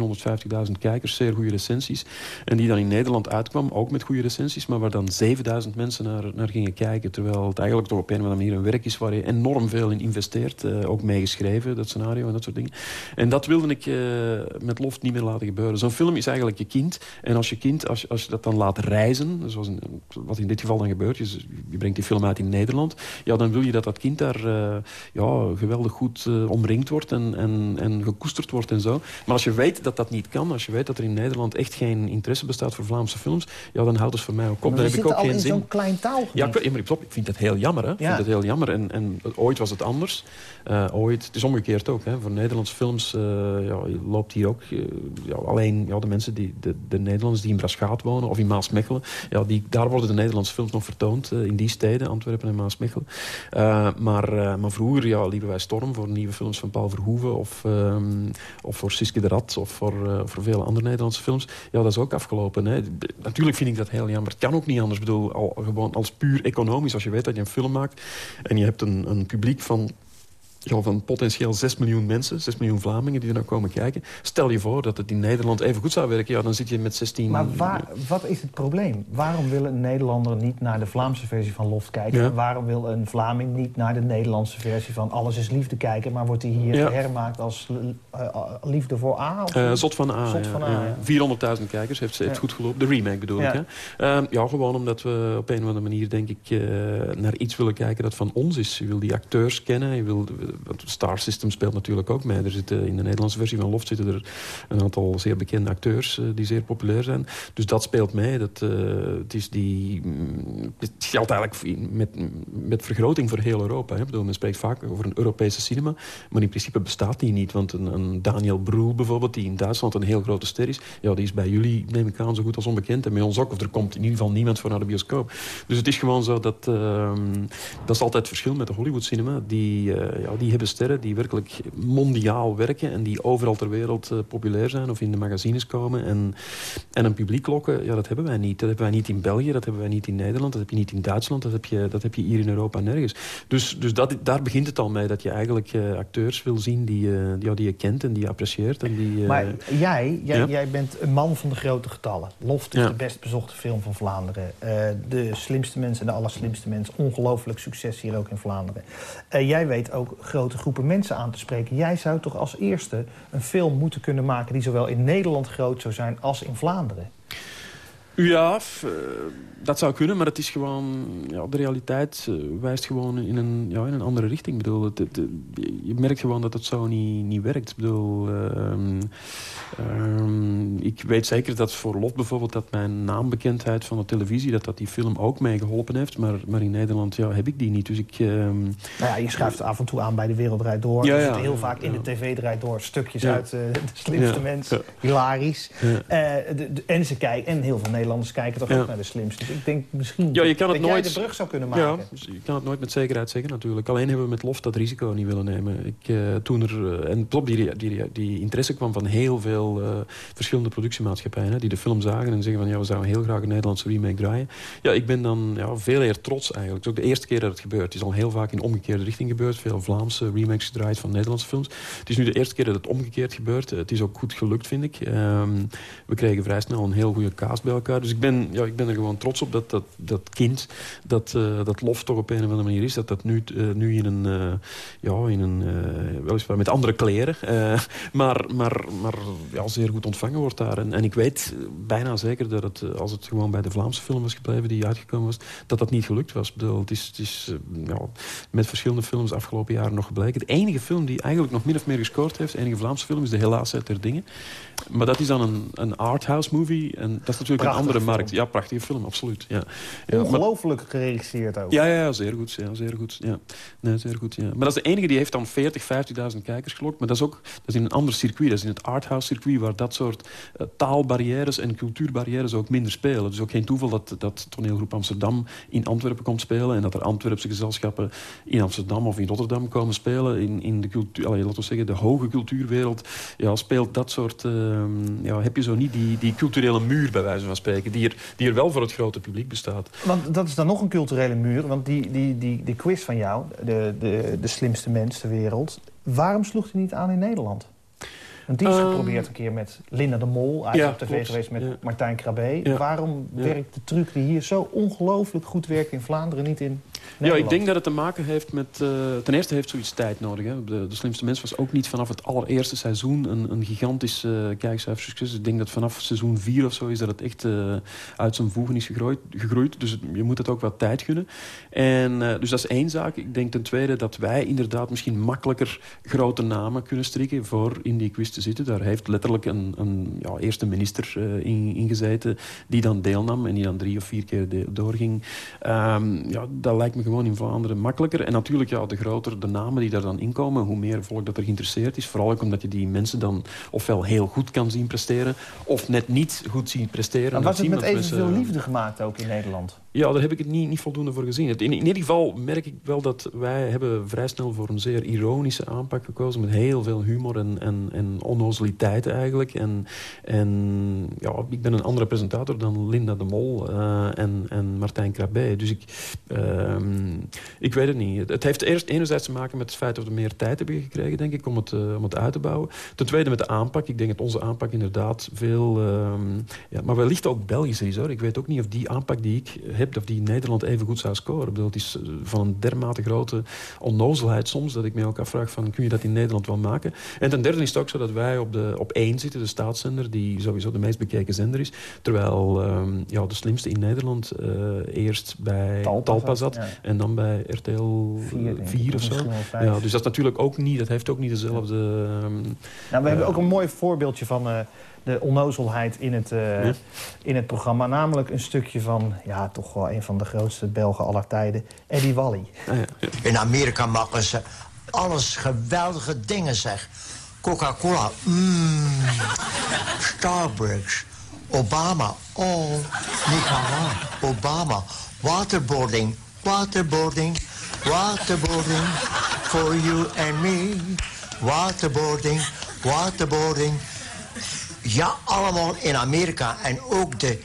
kijkers, zeer goede recensies. En die dan in Nederland uitkwam, ook met goede recensies... maar waar dan 7000 mensen naar, naar gingen kijken. Terwijl het eigenlijk toch op een of andere manier een werk is... waar je enorm veel in investeert. Uh, ook meegeschreven, dat scenario en dat soort dingen. En dat wilde ik met loft niet meer laten gebeuren. Zo'n film is eigenlijk je kind. En als je kind, als, als je dat dan laat reizen... zoals een, wat in dit geval dan gebeurt... Je, je brengt die film uit in Nederland... ja, dan wil je dat dat kind daar ja, geweldig goed uh, omringd wordt en, en, en gekoesterd wordt en zo. Maar als je weet dat dat niet kan, als je weet dat er in Nederland echt geen interesse bestaat voor Vlaamse films, ja, dan houdt het voor mij ook op. Maar dan heb ik ook geen in zo'n klein taalgebied. Ja, ik, maar ik vind het heel jammer. Hè. Ik vind het heel jammer. En, en ooit was het anders. Uh, ooit, het is omgekeerd ook. Hè. Voor Nederlandse films ja, loopt hier ook ja, alleen ja, de mensen, die, de, de Nederlanders die in Braschaat wonen of in Maasmechelen, ja, die, daar worden de Nederlandse films nog vertoond in die steden, Antwerpen en Maasmechelen. maar, maar vroeger ja, liepen wij storm voor nieuwe films van Paul Verhoeven... of, um, of voor Siske de Rat of voor, voor vele andere Nederlandse films. Ja, dat is ook afgelopen. Hè. Natuurlijk vind ik dat heel jammer. Het kan ook niet anders. Ik bedoel, al, gewoon als puur economisch. Als je weet dat je een film maakt en je hebt een, een publiek van ja, van potentieel 6 miljoen mensen, 6 miljoen Vlamingen die er nou komen kijken. Stel je voor dat het in Nederland even goed zou werken, ja, dan zit je met 16... Maar waar, wat is het probleem? Waarom wil een Nederlander niet naar de Vlaamse versie van Loft kijken? Ja. Waarom wil een Vlaming niet naar de Nederlandse versie van Alles is Liefde kijken... maar wordt hij hier ja. hermaakt als uh, Liefde voor A? Of uh, Zot van A, Zot van A ja. 400.000 kijkers, heeft, heeft goed gelopen. De remake bedoel ik, hè? Uh, ja, gewoon omdat we op een of andere manier, denk ik, naar iets willen kijken dat van ons is. Je wil die acteurs kennen, je wil want Star System speelt natuurlijk ook mee. Er zitten, in de Nederlandse versie van Loft zitten er een aantal zeer bekende acteurs uh, die zeer populair zijn. Dus dat speelt mee. Dat, uh, het, is die, mm, het geldt eigenlijk met, met vergroting voor heel Europa. Hè. Bedoel, men spreekt vaak over een Europese cinema, maar in principe bestaat die niet. Want een, een Daniel Brühl bijvoorbeeld, die in Duitsland een heel grote ster is, ja, die is bij jullie, neem ik aan, zo goed als onbekend. En bij ons ook, of er komt in ieder geval niemand voor naar de bioscoop. Dus het is gewoon zo dat, uh, dat is altijd het verschil met de Hollywood cinema. Die, ja, die hebben sterren die werkelijk mondiaal werken... en die overal ter wereld uh, populair zijn of in de magazines komen... En, en een publiek lokken, ja, dat hebben wij niet. Dat hebben wij niet in België, dat hebben wij niet in Nederland... dat heb je niet in Duitsland, dat heb je, dat heb je hier in Europa nergens. Dus, dus dat, daar begint het al mee, dat je eigenlijk uh, acteurs wil zien... Die, uh, die, die je kent en die je apprecieert. En die, maar jij, jij, ja? jij bent een man van de grote getallen. Loft is ja. de best bezochte film van Vlaanderen. de slimste mensen en de allerslimste mensen. Ongelooflijk succes hier ook in Vlaanderen. jij weet ook grote groepen mensen aan te spreken. Jij zou toch als eerste een film moeten kunnen maken... die zowel in Nederland groot zou zijn als in Vlaanderen? Ja, dat zou kunnen, maar het is gewoon... Ja, de realiteit wijst gewoon in een, ja, in een andere richting. Ik bedoel, het, het, je merkt gewoon dat het zo niet, niet werkt. Ik bedoel... Um, um, ik weet zeker dat voor Lot bijvoorbeeld... dat mijn naambekendheid van de televisie... dat dat die film ook mee geholpen heeft. Maar, maar in Nederland ja, heb ik die niet. Dus ik... Um, nou ja, je schuift af en toe aan bij De Wereld Draait Door. Ja, ja, heel vaak in de tv draait door stukjes uit uh, De Slimste Mens. Hilarisch. Uh, de, de, en ze kijken... En heel veel Nederlanders Nederlanders kijken toch ook naar de slimste. Dus ik denk misschien Ja, je kan het dat nooit- jij de brug zou kunnen maken. Ja, dus je kan het nooit met zekerheid zeggen natuurlijk. Alleen hebben we met lof dat risico niet willen nemen. Ik, eh, toen er, eh, en klopt, die, die, die interesse kwam van heel veel eh, verschillende productiemaatschappijen... Hè, die de film zagen en zeggen van... ja, we zouden heel graag een Nederlandse remake draaien. Ja, ik ben dan ja, veel eer trots eigenlijk. Het is ook de eerste keer dat het gebeurt. Het is al heel vaak in omgekeerde richting gebeurd. Veel Vlaamse remakes gedraaid van Nederlandse films. Het is nu de eerste keer dat het omgekeerd gebeurt. Het is ook goed gelukt, vind ik. Ehm, we kregen vrij snel een heel goede cast bij elkaar. Dus ik ben, ja, ik ben er gewoon trots op dat dat, dat kind... Dat, eh, dat lof toch op een of andere manier is. Dat dat nu, eh, nu in een... eh, ja, in een weliswaar met andere kleren. maar maar, maar ja, zeer goed ontvangen wordt daar. En, en ik weet bijna zeker dat als het gewoon bij de Vlaamse film was gebleven... die uitgekomen was, dat dat niet gelukt was. Bedoel, het is, het is ja, met verschillende films afgelopen jaren nog gebleken. De enige film die eigenlijk nog min of meer gescoord heeft... de enige Vlaamse film is De Helaasheid der Dingen. Maar dat is dan een, een arthouse movie. En dat is natuurlijk andere film. markt. Ja, prachtige film, absoluut. Ja. Ja, maar- Ongelooflijk geregisseerd ook. ja, ja, zeer goed. Ja, zeer goed ja. Nee, zeer goed ja. Maar dat is de enige die heeft dan 40, 50.000 kijkers gelokt. Maar dat is ook dat is in een ander circuit. Dat is in het arthouse circuit... waar dat soort eh, taalbarrières en cultuurbarrières ook minder spelen. Dus ook geen toeval dat, dat toneelgroep Amsterdam in Antwerpen komt spelen... en dat er Antwerpse gezelschappen in Amsterdam of in Rotterdam komen spelen. In, in de cultuur, allee, laten we zeggen, de hoge cultuurwereld ja, speelt dat soort... ehm, ja, heb je zo niet die, die culturele muur, bij wijze van spreken... die er, die er wel voor het grote publiek bestaat. Want dat is dan nog een culturele muur. Want die, die, die, die quiz van jou, de, de, de slimste mens ter wereld... waarom sloeg die niet aan in Nederland? Want die is Ehm, geprobeerd een keer met Linda de Mol. Hij is op tv klopt. geweest met Ja. Martijn Krabbe. Ja. Waarom werkt de truc die hier zo ongelooflijk goed werkt in Vlaanderen niet in Ja, ik denk dat het te maken heeft met... eh, ten eerste heeft zoiets tijd nodig. Hè. De, de Slimste Mens was ook niet vanaf het allereerste seizoen... een, een gigantisch uh, kijkcijfersucces. Ik denk dat vanaf seizoen 4 of zo is dat het echt uh, uit zijn voegen is gegroeid. gegroeid. Dus het, je moet het ook wat tijd gunnen. En, dus dat is één zaak. Ik denk ten tweede dat wij inderdaad misschien makkelijker grote namen kunnen strikken... voor in die quiz te zitten. Daar heeft letterlijk een, een ja, eerste minister in, in, gezeten... die dan deelnam en die dan drie of vier keer de, doorging. Um, ja, dat lijkt me gewoon in Vlaanderen makkelijker. En natuurlijk, ja, de groter de namen die daar dan inkomen... hoe meer volk dat er geïnteresseerd is. Vooral ook omdat je die mensen dan ofwel heel goed kan zien presteren... of net niet goed zien presteren. Maar was het met mensen, evenveel liefde gemaakt ook in Nederland? Ja, daar heb ik het niet, niet voldoende voor gezien. In, in ieder geval merk ik wel dat wij hebben vrij snel voor een zeer ironische aanpak gekozen... met heel veel humor en, en, en eigenlijk. En, en ja, ik ben een andere presentator dan Linda de Mol uh, en, en Martijn Krabbe. Dus ik, uh, ik weet het niet. Het heeft eerst enerzijds te maken met het feit dat we meer tijd hebben gekregen... denk ik, om het, uh, om het uit te bouwen. Ten tweede met de aanpak. Ik denk dat onze aanpak inderdaad veel... ja, maar wellicht ook Belgisch is, hoor. Ik weet ook niet of die aanpak die ik heb of die in Nederland even goed zou scoren. Ik bedoel, het is van een dermate grote onnozelheid soms... dat ik me ook afvraag van, kun je dat in Nederland wel maken? En ten derde is het ook zo dat wij op, de, op één zitten, de staatszender... die sowieso de meest bekeken zender is. Terwijl um, ja, de slimste in Nederland uh, eerst bij Talpa, Talpa zat... Ja. en dan bij RTL 4, 4 of zo. Ja, dus dat is natuurlijk ook niet, dat heeft ook niet dezelfde... Um, nou, we hebben ook een mooi voorbeeldje van... Uh, de onnozelheid in het, uh, ja. in het programma. Namelijk een stukje van, ja, toch wel een van de grootste Belgen aller tijden. Eddie Wally. Ah, ja. In Amerika maken ze alles geweldige dingen, zeg. Coca-Cola, mmm. Starbucks. Obama, oh. Nicaragua, Obama. Waterboarding, waterboarding, waterboarding. For you and me. Waterboarding, waterboarding. Ja, allemaal in Amerika. En ook de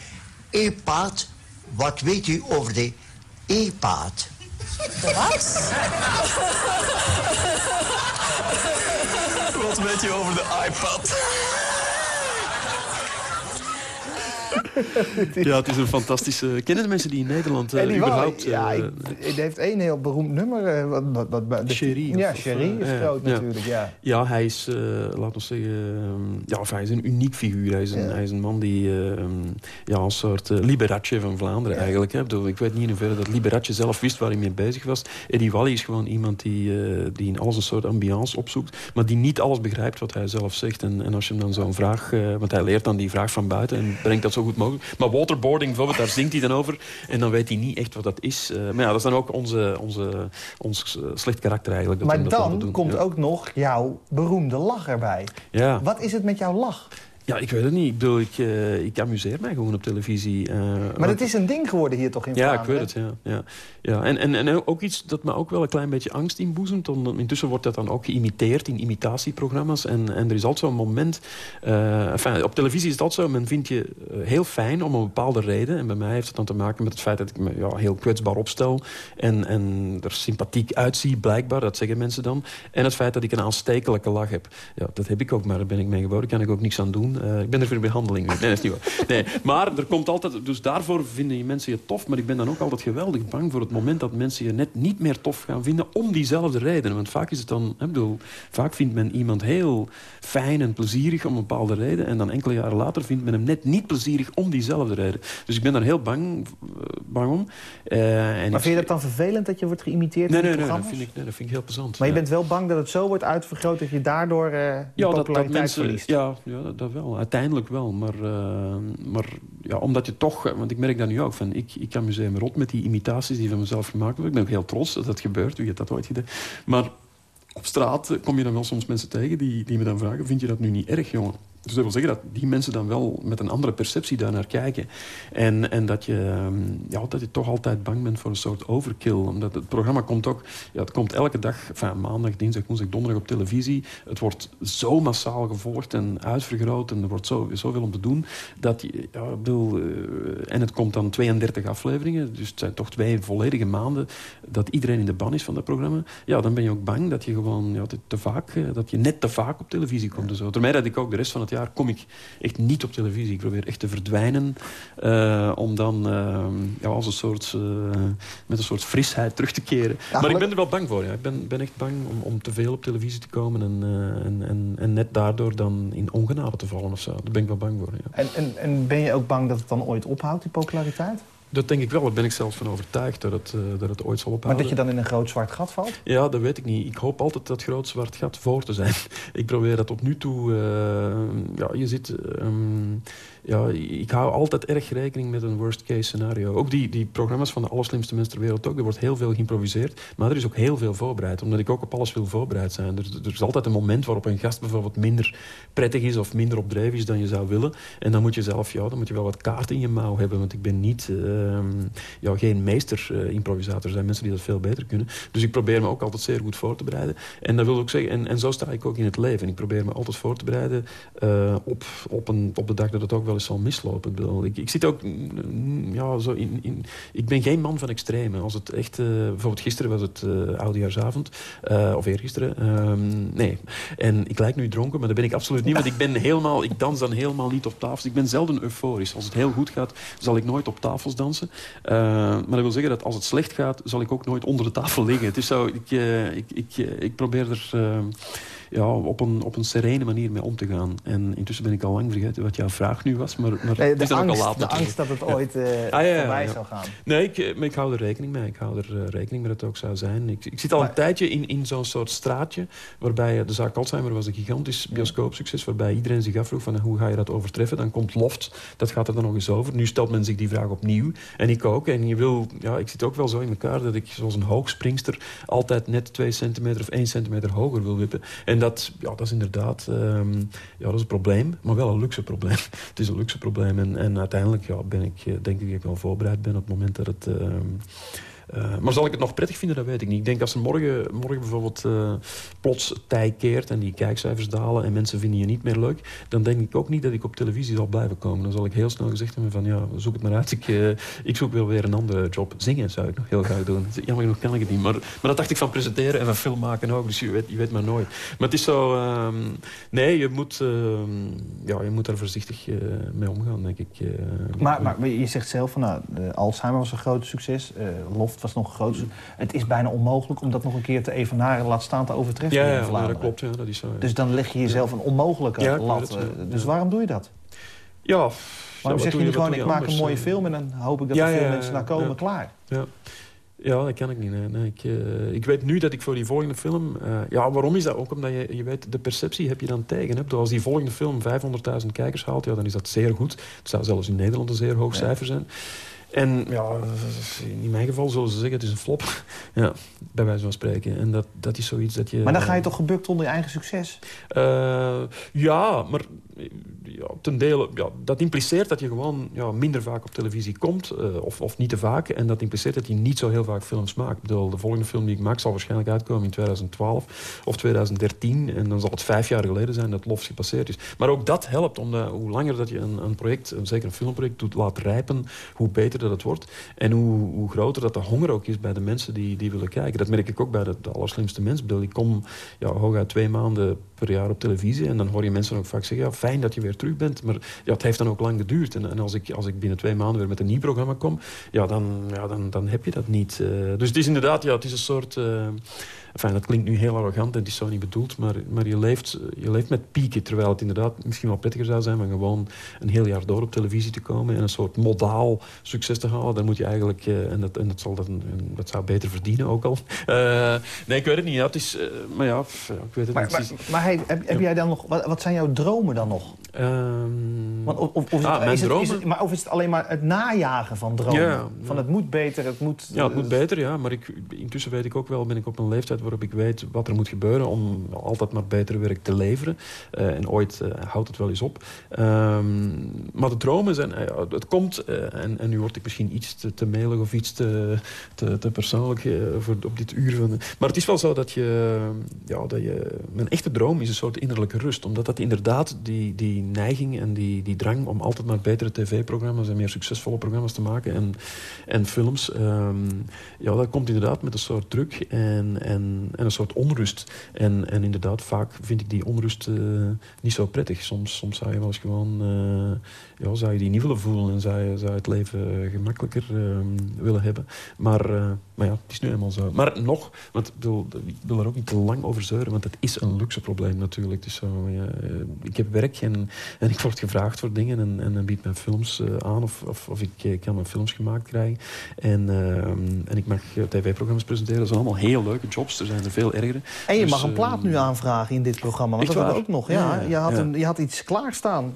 e-paad. Wat weet u over de e-paad? De wat? Wat weet je over de iPad? ja, het is een fantastische... Kennen de mensen die in Nederland uh, überhaupt... Uh, ja, het heeft één heel beroemd nummer. Uh, wat, wat, Cherie. Ja, Cherie is groot natuurlijk, ja. Ja, hij is, laten we zeggen... ja, of hij is een uniek figuur. Hij is een, hij is een man die... ja, een soort liberatje van Vlaanderen eigenlijk. Hè. Ik weet niet in hoeverre dat liberatje zelf wist waar hij mee bezig was. Eddie Wally is gewoon iemand die, die in alles een soort ambiance opzoekt. Maar die niet alles begrijpt wat hij zelf zegt. En, en als je hem dan zo'n vraag... want hij leert dan die vraag van buiten en brengt dat zo goed mogelijk. Maar waterboarding bijvoorbeeld, daar zingt hij dan over. En dan weet hij niet echt wat dat is. Uh, maar ja, dat is dan ook onze, onze, ons slecht karakter eigenlijk. Dat maar dan komt ja. ook nog jouw beroemde lach erbij. Ja. Wat is het met jouw lach? Ja, ik weet het niet. Ik bedoel, ik, uh, ik amuseer mij gewoon op televisie. Uh, maar het is een ding geworden hier toch in Ja, ik weet het, ja. ja, ja. En, en, en ook iets dat me ook wel een klein beetje angst inboezemt. Omdat intussen wordt dat dan ook geïmiteerd in imitatieprogramma's. En, en er is altijd zo'n moment... Uh, enfin, op televisie is dat zo. Men vindt je heel fijn om een bepaalde reden. En bij mij heeft het dan te maken met het feit dat ik me ja, heel kwetsbaar opstel. En, en er sympathiek uitzie, blijkbaar. Dat zeggen mensen dan. En het feit dat ik een aanstekelijke lach heb. Ja, dat heb ik ook, maar daar ben ik mee geboren. Daar kan ik ook niks aan doen. Uh, ik ben er voor behandeling. Nee, dat is niet waar. Nee, maar er komt altijd... Dus daarvoor vinden je mensen je tof. Maar ik ben dan ook altijd geweldig bang voor het moment dat mensen je net niet meer tof gaan vinden. Om diezelfde redenen. Want vaak is het dan... Ik bedoel, vaak vindt men iemand heel fijn en plezierig om een bepaalde reden. En dan enkele jaren later vindt men hem net niet plezierig om diezelfde reden. Dus ik ben daar heel bang, eh, bang om. Uh, en maar vind je dat dan vervelend dat je wordt geïmiteerd nee, in nee, nee, dat vind, ik, nee, dat vind ik heel plezant. Maar je bent wel bang dat het zo wordt uitvergroot dat je daardoor uh, ja, populariteit dat, dat mensen, verliest? Ja, ja dat, dat Uiteindelijk wel. Maar, uh, maar ja, omdat je toch... Want ik merk dat nu ook. Van, ik, ik amuseer me rot met die imitaties die van mezelf gemaakt worden. Ik ben ook heel trots dat dat gebeurt. U hebt dat ooit gedaan. Maar op straat kom je dan wel soms mensen tegen die, die me dan vragen... vind je dat nu niet erg, jongen? Dus dat wil zeggen dat die mensen dan wel met een andere perceptie daar naar kijken. En, en dat, je, ehm, ja, dat je toch altijd bang bent voor een soort overkill. Omdat het programma komt ook... Ja, het komt elke dag, enfin, maandag, dinsdag, woensdag, donderdag op televisie. Het wordt zo massaal gevolgd en uitvergroot. En er wordt zo, zoveel om te doen. Dat je, ja, bedoel, uh, en het komt dan 32 afleveringen. Dus het zijn toch twee volledige maanden dat iedereen in de ban is van dat programma. Ja, dan ben je ook bang dat je gewoon ja, te, te vaak... Uh, dat je net te vaak op televisie komt. En zo. Terwijl dat ik ook de rest van het jaar kom ik echt niet op televisie. Ik probeer echt te verdwijnen. Uh, om dan uh, ja, als een soort, uh, met een soort frisheid terug te keren. Ja, maar ik ben er wel bang voor. Ja. Ik ben, ben echt bang om, om te veel op televisie te komen. En, en, en, en, net daardoor dan in ongenade te vallen of zo. Daar ben ik wel bang voor. Ja. En, en, en ben je ook bang dat het dan ooit ophoudt, die populariteit? Dat denk ik wel. Daar ben ik zelfs van overtuigd dat het, uh, dat het ooit zal ophouden. Maar dat je dan in een groot zwart gat valt? Ja, dat weet ik niet. Ik hoop altijd dat groot zwart gat voor te zijn. ik probeer dat tot nu toe... Uh, ja, je zit... Um, ja, ik hou altijd erg rekening met een worst case scenario. Ook die, die programma's van de allerslimste mensen ter wereld ook. Er wordt heel veel geïmproviseerd. Maar er is ook heel veel voorbereid. Omdat ik ook op alles wil voorbereid zijn. Er, er is altijd een moment waarop een gast bijvoorbeeld minder prettig is... of minder op is dan je zou willen. En dan moet je zelf, ja, dan moet je wel wat kaarten in je mouw hebben. Want ik ben niet, uh, ja, geen meester-improvisator. er zijn mensen die dat veel beter kunnen. Dus ik probeer me ook altijd zeer goed voor te bereiden. En dat wil ik zeggen, en, en zo sta ik ook in het leven. Ik probeer me altijd voor te bereiden uh, op, op, een, op de dag dat het ook wel eens zal mislopen. Ik, bedoel, ik, ik zit ook mm, ja, zo in, in, Ik ben geen man van extreme. Als het echt... Uh, bijvoorbeeld gisteren was het uh, oudejaarsavond. Uh, of eergisteren. Ehm, nee. En ik lijk nu dronken, maar dat ben ik absoluut niet. Want ik ben helemaal... Ik dans dan helemaal niet op tafels. Ik ben zelden euforisch. Als het heel goed gaat, zal ik nooit op tafels dansen. maar dat wil zeggen dat als het slecht gaat, zal ik ook nooit onder de tafel liggen. Het is zo... Ik, ik, ik, ik probeer er ja, op, een, op een serene manier mee om te gaan. En intussen ben ik al lang vergeten wat jouw vraag nu was. Maar, maar nee, de, is angst, al laat, de angst dat het ooit uh, ah, ja, ja, voorbij zou gaan. Nee, ik, eh, maar ik hou er rekening mee. Ik hou er uh, rekening met dat het ook zou zijn. Ik, ik zit al maar, een tijdje in, in zo'n soort straatje... waarbij de zaak Alzheimer was een gigantisch bioscoopsucces... waarbij iedereen zich afvroeg van hoe ga je dat overtreffen. Dan komt Loft, dat gaat er dan nog eens over. Nu stelt men zich die vraag opnieuw. En ik ook. En je wil, ja, ik zit ook wel zo in elkaar dat ik zoals een hoogspringster... altijd net twee centimeter of één centimeter hoger wil wippen. En dat, ja, dat is inderdaad um, ja, dat is een probleem, maar wel een luxe probleem. het is een luxe probleem en, en uiteindelijk ja, ben ik, eh, denk ik dat ik wel voorbereid ben op het moment dat het... Uh, uh, maar zal ik het nog prettig vinden, dat weet ik niet. Ik denk als er morgen, morgen bijvoorbeeld uh, plots tij keert... en die kijkcijfers dalen en mensen vinden je niet meer leuk... dan denk ik ook niet dat ik op televisie zal blijven komen. Dan zal ik heel snel gezegd hebben van... ja, zoek het maar uit. Ik, uh, ik zoek wel weer een andere job. Zingen zou ik nog heel graag doen. Jammer genoeg kan ik het niet. Maar, maar dat dacht ik van presenteren en van film maken ook. Dus je weet, je weet maar nooit. Maar het is zo... Um, nee, je moet, um, ja, je moet daar voorzichtig mee omgaan, denk ik. maar, maar je zegt zelf van... Nou, Alzheimer was een groot succes. Loft was nog groot. Het is bijna onmogelijk om dat nog een keer te evenaren, laat staan te overtreffen ja, dat klopt. Ja, dat is zo, Dus dan leg je jezelf een onmogelijke ja, lat. Eh, dus waarom doe je dat? Ja. Waarom zeg je niet gewoon, ik maak een mooie eh? film en dan hoop ik dat er veel mensen naar komen, klaar? Ja. Ja, dat kan ik niet. Nee. ik, uh, ik weet nu dat ik voor die volgende film... Uh, ja, waarom is dat? Ook omdat je, je weet, de perceptie heb je dan tegen. Hè? Als die volgende film 500.000 kijkers haalt, ja, dan is dat zeer goed. Het zou zelfs in Nederland een zeer hoog cijfer zijn. En ja, in mijn geval zullen ze zeggen, het is een flop. ja, bij wijze van spreken. En dat, dat is zoiets dat je... Maar dan ga je toch gebukt onder je eigen succes? Uh, ja, maar ja, ten dele, ja, dat impliceert dat je gewoon ja, minder vaak op televisie komt. Uh, of, of niet te vaak. En dat impliceert dat je niet zo heel vaak films maakt. Bedoel, de volgende film die ik maak zal waarschijnlijk uitkomen in 2012 of 2013. En dan zal het vijf jaar geleden zijn dat Lofs gepasseerd is. Maar ook dat helpt. Omdat hoe langer dat je een, een project, een, zeker een filmproject, doet laat rijpen... hoe beter dat het wordt. En hoe, hoe groter dat de honger ook is bij de mensen die, die willen kijken. Dat merk ik ook bij de, allerslimste mensen. Ik, bedoel, kom ja, hooguit twee maanden per jaar op televisie. En dan hoor je mensen ook vaak zeggen... fijn dat je weer terug bent. Maar ja, het heeft dan ook lang geduurd. En, en als, ik, als ik binnen twee maanden weer met een nieuw programma kom... Ja, dan, ja, dan, dan heb je dat niet. Uh, dus het is inderdaad ja, het is een soort... Uh, Enfin, dat klinkt nu heel arrogant en het is zo niet bedoeld. Maar, maar je, leeft, je leeft met pieken. Terwijl het inderdaad misschien wel prettiger zou zijn... van gewoon een heel jaar door op televisie te komen... en een soort modaal succes te halen. Dan moet je eigenlijk... Uh, en dat, en dat, zal dat, dat zou beter verdienen ook al. Uh, nee, ik weet het niet. Ja, het is, uh, maar ja, ik weet het maar, niet. Maar, maar hey, heb, heb jij dan nog... Wat, wat, zijn jouw dromen dan nog? Um, Want, of, of, of, ah, het, mijn is het, dromen? is het, maar of is het alleen maar het najagen van dromen? Ja, van ja. het moet beter, het moet... Ja, het moet beter, ja. Maar ik, intussen weet ik ook wel, ben ik op een leeftijd waarop ik weet wat er moet gebeuren om altijd maar beter werk te leveren. Uh, en ooit uh, houdt het wel eens op. Um, maar de dromen zijn... Uh, het komt, en, en nu word ik misschien iets te, te mailig of iets te, te, te persoonlijk voor, op dit uur. Van, maar het is wel zo dat je, ja, dat je... Mijn echte droom is een soort innerlijke rust. Omdat dat inderdaad die, die neiging en die, die drang om altijd maar betere tv-programma's en meer succesvolle programma's te maken en, en films. Um, ja, dat komt inderdaad met een soort druk en, en, en een soort onrust. En, en inderdaad, vaak vind ik die onrust uh, niet zo prettig. Soms, soms zou je wel eens gewoon... Uh, ja, zou je die niet willen voelen en zou je, zou het leven gemakkelijker uh, willen hebben. Maar, uh, maar ja, het is nu eenmaal zo. Maar nog, want ik wil, ik wil er ook niet te lang over zeuren, want het is een luxe probleem natuurlijk. Dus zo, ja, ik heb werk en, en ik word gevraagd voor dingen en, en dan biedt mijn films uh, aan of, of, of ik kan mijn films gemaakt krijgen. En, uh, en ik mag tv-programma's presenteren. Dat zijn allemaal heel leuke jobs. Er zijn er veel ergere. En je dus, mag een plaat nu aanvragen in dit programma. Want dat had waar? ook nog. Ja, Ja, ja, je, had. Een, je had iets klaarstaan.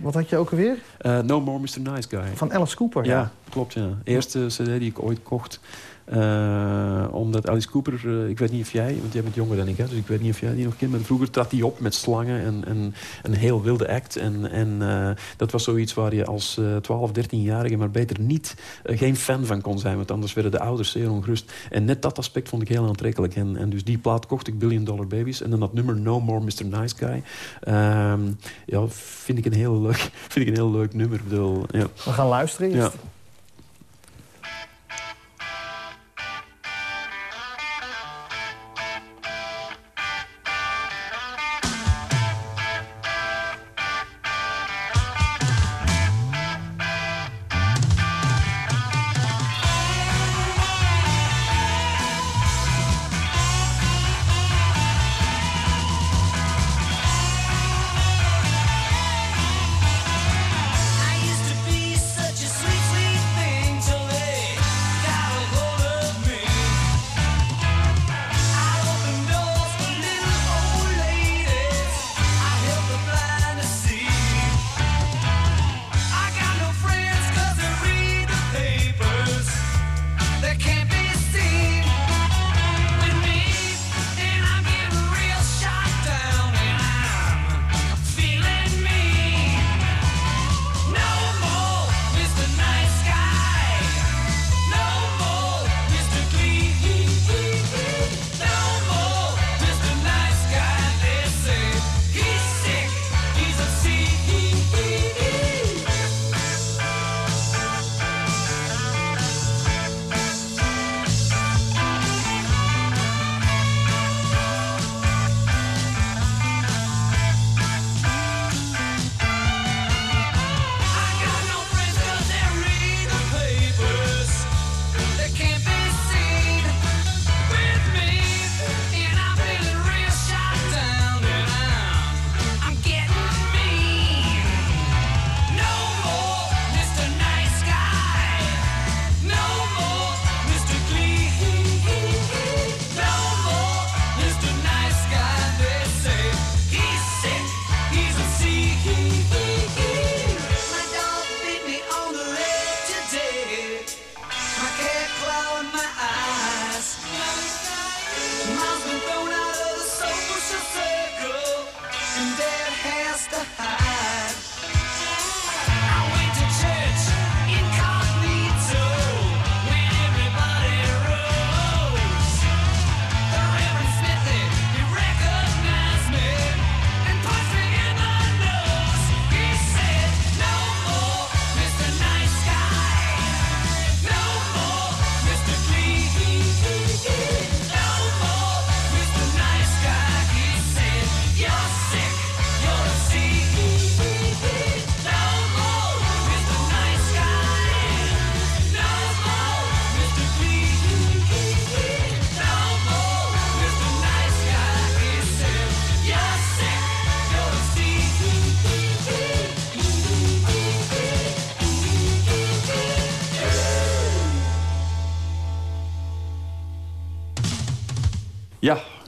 Wat had je ook alweer? No More Mr. Nice Guy. Van Alice Cooper. Ja. klopt. Ja. Eerste cd die ik ooit kocht. Uh, omdat Alice Cooper, uh, ik weet niet of jij, want jij bent jonger dan ik, hè, dus ik weet niet of jij die nog kent. Maar vroeger trad hij op met slangen en, en een heel wilde act. En, en uh, dat was zoiets waar je als 12, 13-jarige maar beter niet, geen fan van kon zijn. Want anders werden de ouders zeer ongerust. En net dat aspect vond ik heel aantrekkelijk. En, en dus die plaat kocht ik, Billion Dollar Babies. En dan dat nummer No More Mr. Nice Guy. ja, vind ik een heel leuk, vind ik een heel leuk nummer. Bedoel, ja. We gaan luisteren eerst. Ja.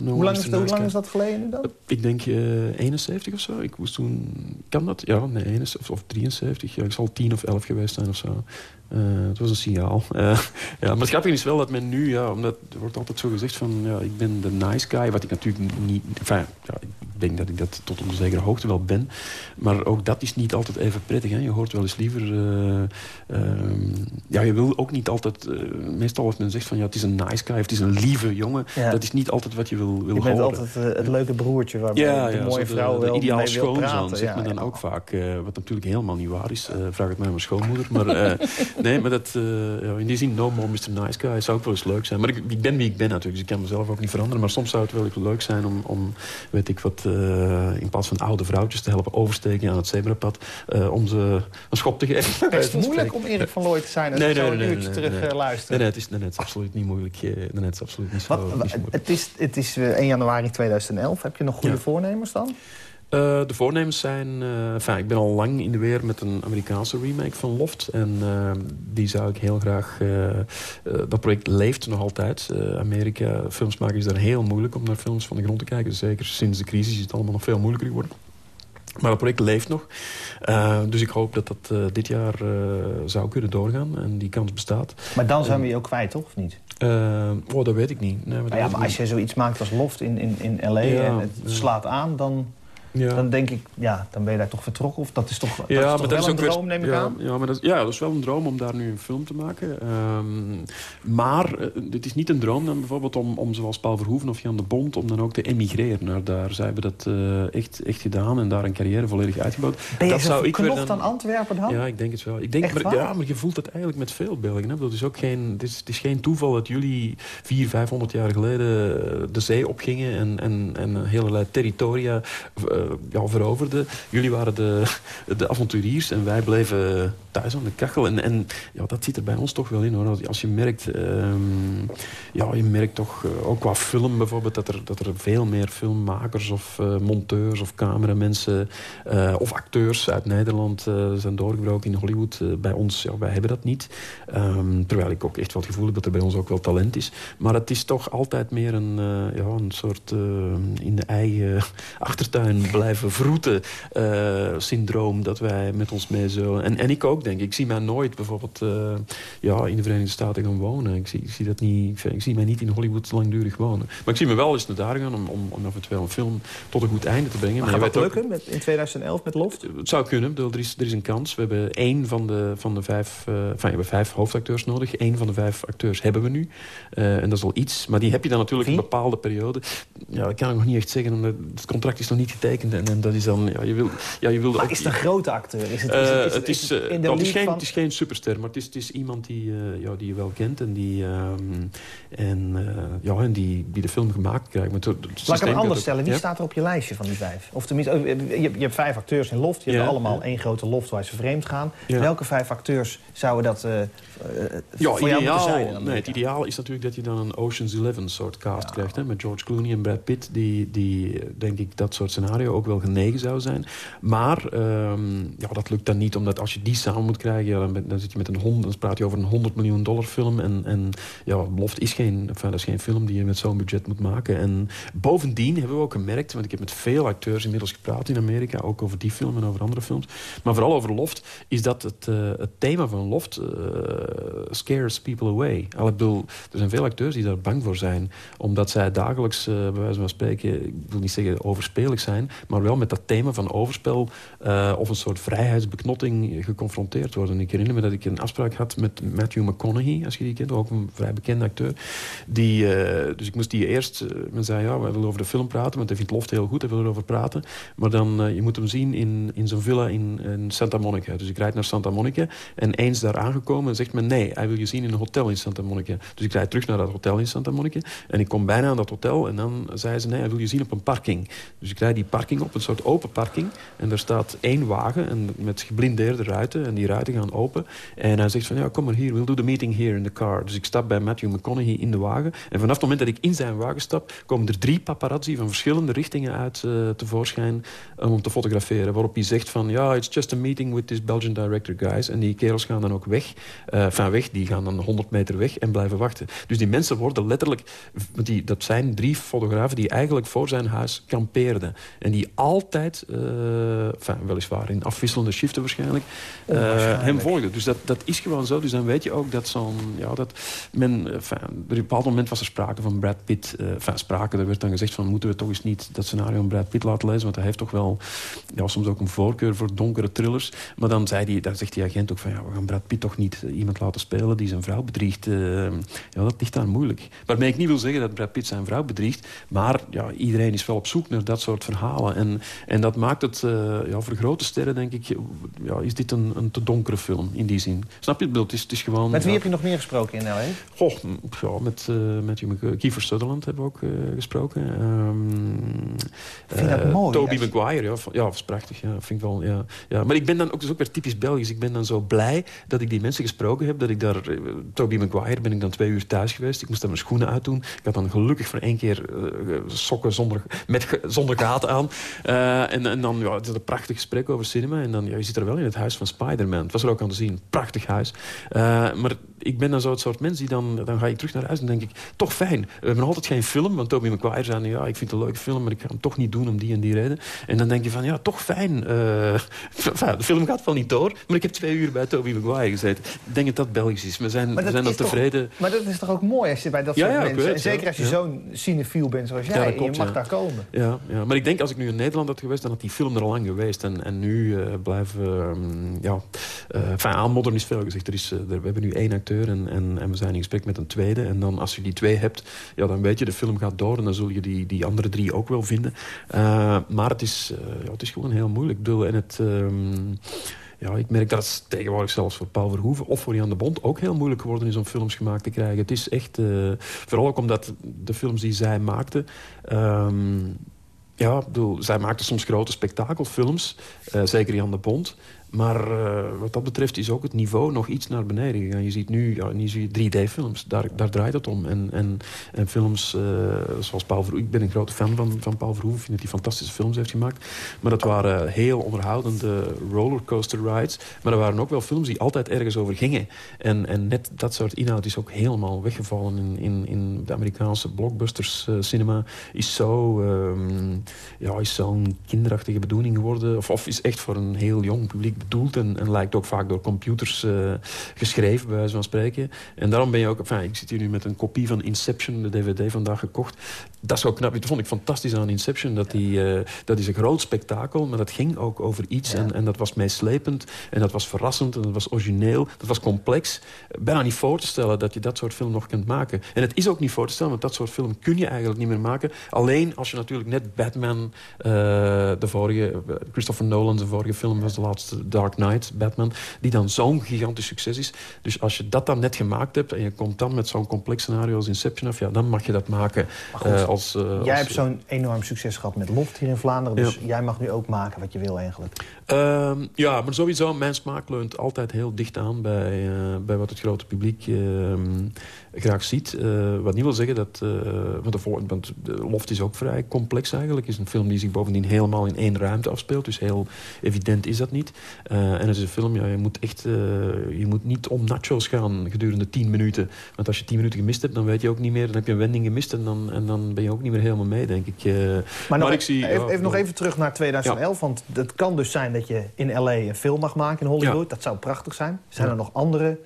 No Hoe lang, is, hoe lang is dat geleden dan? Ik denk eh 71 of zo. Ik moest toen... Kan dat? Ja, nee, 71 of, of 73. Ja, ik zal 10 of 11 geweest zijn of zo. Eh, het was een signaal. Eh, ja, maar het grappige is wel dat men nu... Ja, omdat er wordt altijd zo gezegd van... Ja, ik ben de nice guy. Wat ik natuurlijk niet... Enfin, ja, ik denk dat ik dat tot op een zekere hoogte wel ben. Maar ook dat is niet altijd even prettig. Hè. Je hoort wel eens liever... eh, ehm, ja, je wil ook niet altijd... eh, meestal als men zegt van... Ja, het is een nice guy. Of het is een lieve jongen. Ja. Dat is niet altijd wat je wil, wil Je bent horen. altijd eh, het leuke broertje waar Ja, de ja mooie zo vrouw de, wel de ideaal mee wil schoonzoon, zegt Ja, men dan ja. ook vaak. eh, wat natuurlijk helemaal niet waar is. Eh, vraag het maar aan mijn schoonmoeder. Maar eh, nee, maar dat, eh, ja, in die zin, no more Mr. Nice Guy zou ook wel eens leuk zijn. Maar ik, ik ben wie ik ben natuurlijk, dus ik kan mezelf ook niet veranderen. Maar soms zou het wel eens leuk zijn om, om weet ik wat, eh, in plaats van oude vrouwtjes te helpen oversteken aan het zebrapad, eh, om ze een schop te geven. Het is moeilijk om Erik van Looy te zijn als Nee, nee, een nee, uurtje nee, terug nee. eh, Nee, het is, nee, nee, het is absoluut niet moeilijk. eh, Nee, nee, het is absoluut niet zo, Wat, niet zo moeilijk. het is, het is eh, 1 januari 2011. Heb je nog goede Ja. voornemens dan? Eh, de voornemens zijn... eh, ik ben al lang in de weer met een Amerikaanse remake van Loft. En eh, die zou ik heel graag... eh, eh, dat project leeft nog altijd. Eh, Amerika, films maken is daar heel moeilijk om naar films van de grond te kijken. Zeker sinds de crisis is het allemaal nog veel moeilijker geworden. Maar dat project leeft nog. Eh, dus ik hoop dat dat eh, dit jaar eh, zou kunnen doorgaan. En die kans bestaat. Maar dan zijn we je ook kwijt, toch? Of niet? Eh, oh, dat weet ik niet. Nee, maar ja, maar als je zoiets maakt als Loft in, in, in L.A. Ja, en het slaat aan, dan, Ja. dan denk ik... Ja, dan ben je daar toch vertrokken? Of dat is toch, dat Ja, is maar toch dat wel is een weer- droom, neem ik ja, aan? Ja, maar dat is, ja, dat is wel een droom om daar nu een film te maken. Ehm, maar eh, het is niet een droom dan bijvoorbeeld om, om zoals Paul Verhoeven of Jan de Bond... om dan ook te emigreren naar daar. Zij hebben dat eh, echt, echt gedaan en daar een carrière volledig uitgebouwd. Ben je dat zo zou ik weer dan- aan Antwerpen dan? Ja, ik denk het wel. Ik denk, Echt maar, ja, maar je voelt het eigenlijk met veel Belgen. Hè. Dat is ook geen, het, is, het is geen toeval dat jullie vier, vijfhonderd jaar geleden eh, de zee opgingen en, en, en hele territoria eh, ja, veroverden. Jullie waren de, de avonturiers en wij bleven thuis aan de kachel. En, en ja, dat zit er bij ons toch wel in hoor. Als, je merkt, ehm, ja, je merkt toch eh, ook qua film bijvoorbeeld dat er, dat er veel meer filmmakers of eh, monteurs of cameramensen eh, of acteurs uit Nederland eh, zijn doorgebroken in Hollywood. Eh, bij ons, ja, wij hebben dat niet. Ehm, terwijl ik ook echt wel het gevoel heb dat er bij ons ook wel talent is. Maar het is toch altijd meer een, eh, ja, een soort eh, in de eigen achtertuin blijven vroeten eh, syndroom dat wij met ons mee zo... En, en ik ook, denk ik. Ik zie mij nooit bijvoorbeeld eh, ja, in de Verenigde Staten gaan wonen. Ik zie, ik, zie dat niet, ik zie mij niet in Hollywood langdurig wonen. Maar ik zie me wel eens naar daar gaan om, om, om eventueel een film tot een goed einde te brengen. Maar je gaat dat weet ook- lukken met, in 2011 met Loft? het zou kunnen. Ik bedoel, Er is, er is een kans. We hebben één van de, van de vijf... eh, enfin, we hebben vijf hoofdacteurs nodig. Eén van de vijf acteurs hebben we nu. Eh, en dat is al iets. Maar die heb je dan natuurlijk Wie? een bepaalde periode. Ja, dat kan ik nog niet echt zeggen. Omdat het contract is nog niet getekend. En, en dat is dan... Ja, je wil, ja, je wilde Maar ook... is het een grote acteur? Is het, Eh, is het, is het is, het eh, in de wel, het, is league geen, van... het is geen superster, maar het is, het is iemand die, eh, ja, die je wel kent en die, ehm, en, eh, ja, en die, die de film gemaakt krijgt. Maar het- het Laat ik hem anders stellen. Wie ja? staat er op je lijstje van die vijf? Of tenminste, oh, je, je hebt vijf acteurs in Loft. Die Ja, hebben allemaal één grote Loft waar ze vreemd gaan. Welke vijf acteurs zouden dat eh, eh, Ja, voor jou ideaal, moeten zijn? nee, het ideaal is natuurlijk dat je dan een Ocean's Eleven soort cast krijgt. Hè, met George Clooney en Brad Pitt, die, die eh, denk ik dat soort scenario ook wel genegen zou zijn. Maar ehm, ja, dat lukt dan niet, omdat als je die samen moet krijgen, dan, zit je met een hond, dan praat je over een 100 miljoen dollar film. En, en ja, Loft is geen, enfin, dat is geen film die je met zo'n budget moet maken. En bovendien hebben we ook gemerkt, want ik heb met veel acteurs inmiddels gepraat in Amerika, ook over die film en over andere films, maar vooral over Loft, is dat het, eh, het thema van Loft eh, scares people away. Al, ik er zijn veel acteurs die daar bang voor zijn, omdat zij dagelijks, eh, bij wijze van spreken, ik wil niet zeggen overspelig zijn, maar wel met dat thema van overspel eh, of een soort vrijheidsbeknotting geconfronteerd worden. Ik herinner me dat ik een afspraak had met Matthew McConaughey, als je die kent, ook een vrij bekende acteur. Die, eh, dus ik moest die eerst, eh, men zei ja, wij willen over de film praten, want hij vindt Loft heel goed, hij wil erover praten. Maar dan, je moet hem zien in, in zo'n villa in, in Santa Monica. Dus ik rijd naar Santa Monica en eens daar aangekomen zegt men nee, hij wil je zien in een hotel in Santa Monica. Dus ik rijd terug naar dat hotel in Santa Monica en ik kom bijna aan dat hotel en dan zei ze nee, hij wil je zien op een parking. Dus ik rijd die parking op, een soort open parking. En daar staat één wagen en met geblindeerde ruiten. En die ruiten gaan open. En hij zegt van, ja, kom maar hier, we'll do the meeting here in the car. Dus ik stap bij Matthew McConaughey in de wagen. En vanaf het moment dat ik in zijn wagen stap... komen er drie paparazzi van verschillende richtingen uit uh, tevoorschijn... om te fotograferen. Waarop hij zegt van, ja, it's just a meeting with this Belgian director, guys. En die kerels gaan dan ook weg. Uh, van weg, die gaan dan 100 meter weg en blijven wachten. Dus die mensen worden letterlijk... Die, dat zijn drie fotografen die eigenlijk voor zijn huis kampeerden. En die altijd, uh, enfin, weliswaar in afwisselende shiften waarschijnlijk... Uh, hem volgden. Dus dat, dat is gewoon zo. Dus dan weet je ook dat zo'n... Ja, dat men, enfin, op een bepaald moment was er sprake van Brad Pitt. Uh, enfin, sprake, er werd dan gezegd van... moeten we toch eens niet dat scenario van Brad Pitt laten lezen? Want hij heeft toch wel ja, soms ook een voorkeur voor donkere thrillers. Maar dan, zei die, dan zegt die agent ook van... ja, we gaan Brad Pitt toch niet iemand laten spelen die zijn vrouw bedriegt. ja, dat ligt daar moeilijk. Waarmee ik niet wil zeggen dat Brad Pitt zijn vrouw bedriegt. Maar ja, iedereen is wel op zoek naar dat soort verhalen. En, en dat maakt het, uh, ja, voor grote sterren denk ik... Ja, is dit een, een te donkere film in die zin. Snap je het beeld? Het is, het is gewoon... Met wie ja, heb je nog meer gesproken in L.A.? Goh, ja, met, uh, met Kiefer Sutherland hebben we ook uh, gesproken. Um, vind je dat mooi? Toby Maguire, ja, ja, dat is prachtig. Ja, vind ik wel, ja, ja. Maar ik ben dan ook, dus ook weer typisch Belgisch. Ik ben dan zo blij dat ik die mensen gesproken heb. Dat ik daar... Toby Maguire ben ik dan twee uur thuis geweest. Ik moest dan mijn schoenen uitdoen. Ik had dan gelukkig voor één keer sokken zonder, met, zonder gaten aan. Uh, en, dan ja, het is een prachtig gesprek over cinema. En dan, ja, je zit er wel in het huis van Spider-Man. Het was er ook aan te zien. Prachtig huis. Uh, maar ik ben dan zo het soort mens die dan... Dan ga ik terug naar huis en denk ik... Toch fijn. We hebben altijd geen film. Want Tobey Maguire zei... Ja, ik vind het een leuke film. Maar ik ga hem toch niet doen om die en die reden. En dan denk je van... Ja, toch fijn. Uh, de film gaat wel niet door. Maar ik heb twee uur bij Tobey Maguire gezeten. Ik denk dat dat Belgisch is. We zijn, we zijn dan tevreden. Toch, maar dat is toch ook mooi als je bij dat ja, soort ja, mensen... Weet, en zeker als je zo'n cinefiel bent zoals jij. en je mag daar komen. Ja, ja, maar ik denk als ik nu in Nederland had geweest... dan had die film er al lang geweest. En, en nu uh, blijven... Um, ja, uh, enfin, aanmodderen is veel gezegd. Er is, er, we hebben nu één acteur en, en, en, we zijn in gesprek met een tweede. En dan als je die twee hebt, ja, dan weet je... de film gaat door en dan zul je die, die andere drie ook wel vinden. maar het is, ja, het is gewoon heel moeilijk. Ik bedoel, en het... Um, ja, ik merk dat het tegenwoordig zelfs voor Paul Verhoeven of voor Jan de Bond ook heel moeilijk geworden is om films gemaakt te krijgen. Het is echt, uh, vooral ook omdat de films die zij maakten... Um, ja, bedoel, zij maakten soms grote spektakelfilms, uh, zeker Jan de Bond. Maar uh, wat dat betreft is ook het niveau nog iets naar beneden gegaan. Je ziet nu, ja, nu zie je 3D-films, daar, daar draait het om. En, en, films uh, zoals Paul Verhoeven... Ik ben een grote fan van, van Paul Verhoeven. Ik vind dat hij fantastische films heeft gemaakt. Maar dat waren heel onderhoudende rollercoaster rides. Maar er waren ook wel films die altijd ergens over gingen. En, en net dat soort inhoud is ook helemaal weggevallen in, in, in de Amerikaanse blockbusters uh, cinema. Is zo um, ja, is zo'n kinderachtige bedoeling geworden. Of, of is echt voor een heel jong publiek bedoeld en, en lijkt ook vaak door computers uh, geschreven, bij wijze van spreken. En daarom ben je ook... Enfin, ik zit hier nu met een kopie van Inception, de DVD vandaag gekocht. Dat is ook knap. Dat vond ik fantastisch aan Inception. Dat, die, uh, dat is een groot spektakel, maar dat ging ook over iets. Ja. En, en dat was meeslepend, en dat was verrassend, en dat was origineel. Dat was complex. Bijna niet voor te stellen dat je dat soort film nog kunt maken. En het is ook niet voor te stellen, want dat soort film kun je eigenlijk niet meer maken. Alleen als je natuurlijk net Batman, uh, de vorige... Christopher Nolan, de vorige film was de laatste Dark Knight, Batman, die dan zo'n gigantisch succes is. Dus als je dat dan net gemaakt hebt en je komt dan met zo'n complex scenario als Inception af, ja, dan mag je dat maken. Goed, uh, als, uh, als, jij hebt zo'n enorm succes gehad met Loft hier in Vlaanderen, dus ja. jij mag nu ook maken wat je wil eigenlijk. Uh, ja, maar sowieso, mijn smaak leunt altijd heel dicht aan bij, uh, bij wat het grote publiek ehm, graag ziet. Uh, wat niet wil zeggen dat... Uh, want, de, want de Loft is ook vrij complex eigenlijk. Het is een film die zich bovendien helemaal in één ruimte afspeelt. Dus heel evident is dat niet. En het is een film, ja, je moet echt... je moet niet om nachos gaan gedurende tien minuten. Want als je tien minuten gemist hebt, dan weet je ook niet meer... dan heb je een wending gemist en dan, en dan ben je ook niet meer helemaal mee, denk ik. maar, maar nog, ik zie, even, nog even terug naar 2011. Ja. Want het kan dus zijn dat je in L.A. een film mag maken in Hollywood. Dat zou prachtig zijn. Zijn er nog andere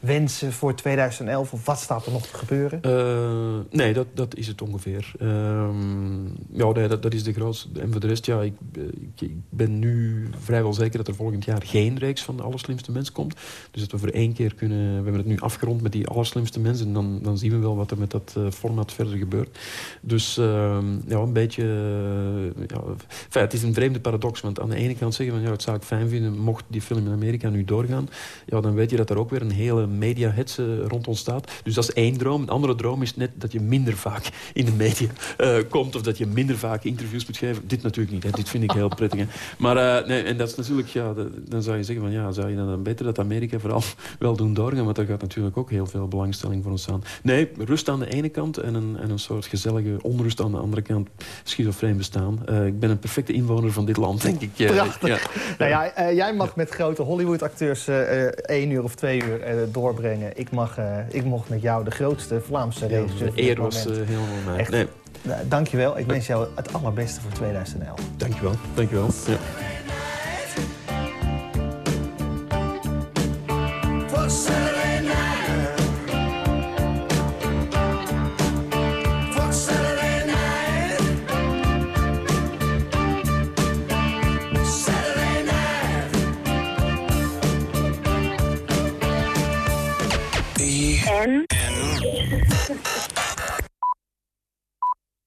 wensen voor 2011? Of wat staat er nog te gebeuren? Uh, nee, dat, dat is het ongeveer. Uh, ja, dat, dat is de grootste. En voor de rest, ja, ik, ik, ik, ben nu vrijwel zeker dat er volgend jaar geen reeks van de Allerslimste Mens komt. Dus dat we voor één keer kunnen... We hebben het nu afgerond met die Allerslimste Mensen. En dan, dan zien we wel wat er met dat uh, format verder gebeurt. Dus uh, ja, een beetje... ja, het is een vreemde paradox. Want aan de ene kant zeggen van... Ja, het zou ik fijn vinden mocht die film in Amerika nu doorgaan. Ja, dan weet je dat er ook weer een hele mediahets rond ontstaat. Dus dat is één droom. Een andere droom is net dat je minder vaak in de media komt... of dat je minder vaak interviews moet geven. Dit natuurlijk niet. Hè. Dit vind ik heel prettig. Hè. Maar nee, en dat is natuurlijk... Ja, dan zou je zeggen van ja, zou je dan beter dat Amerika vooral wel doen doorgaan? Want daar gaat natuurlijk ook heel veel belangstelling voor ons aan. Nee, rust aan de ene kant en een, en een soort gezellige onrust aan de andere kant. Schizofreen bestaan. ik ben een perfecte inwoner van dit land, denk ik. Prachtig. Ja. Nou ja, jij mag met grote Hollywood-acteurs één uur of twee uur doorbrengen. Ik, mag, ik mocht met jou de grootste Vlaamse regisseur De eer was helemaal mij. Echt, nee. Nou, dankjewel. Ik wens jou het allerbeste voor 2011. Dankjewel. Dankjewel. Ja. En...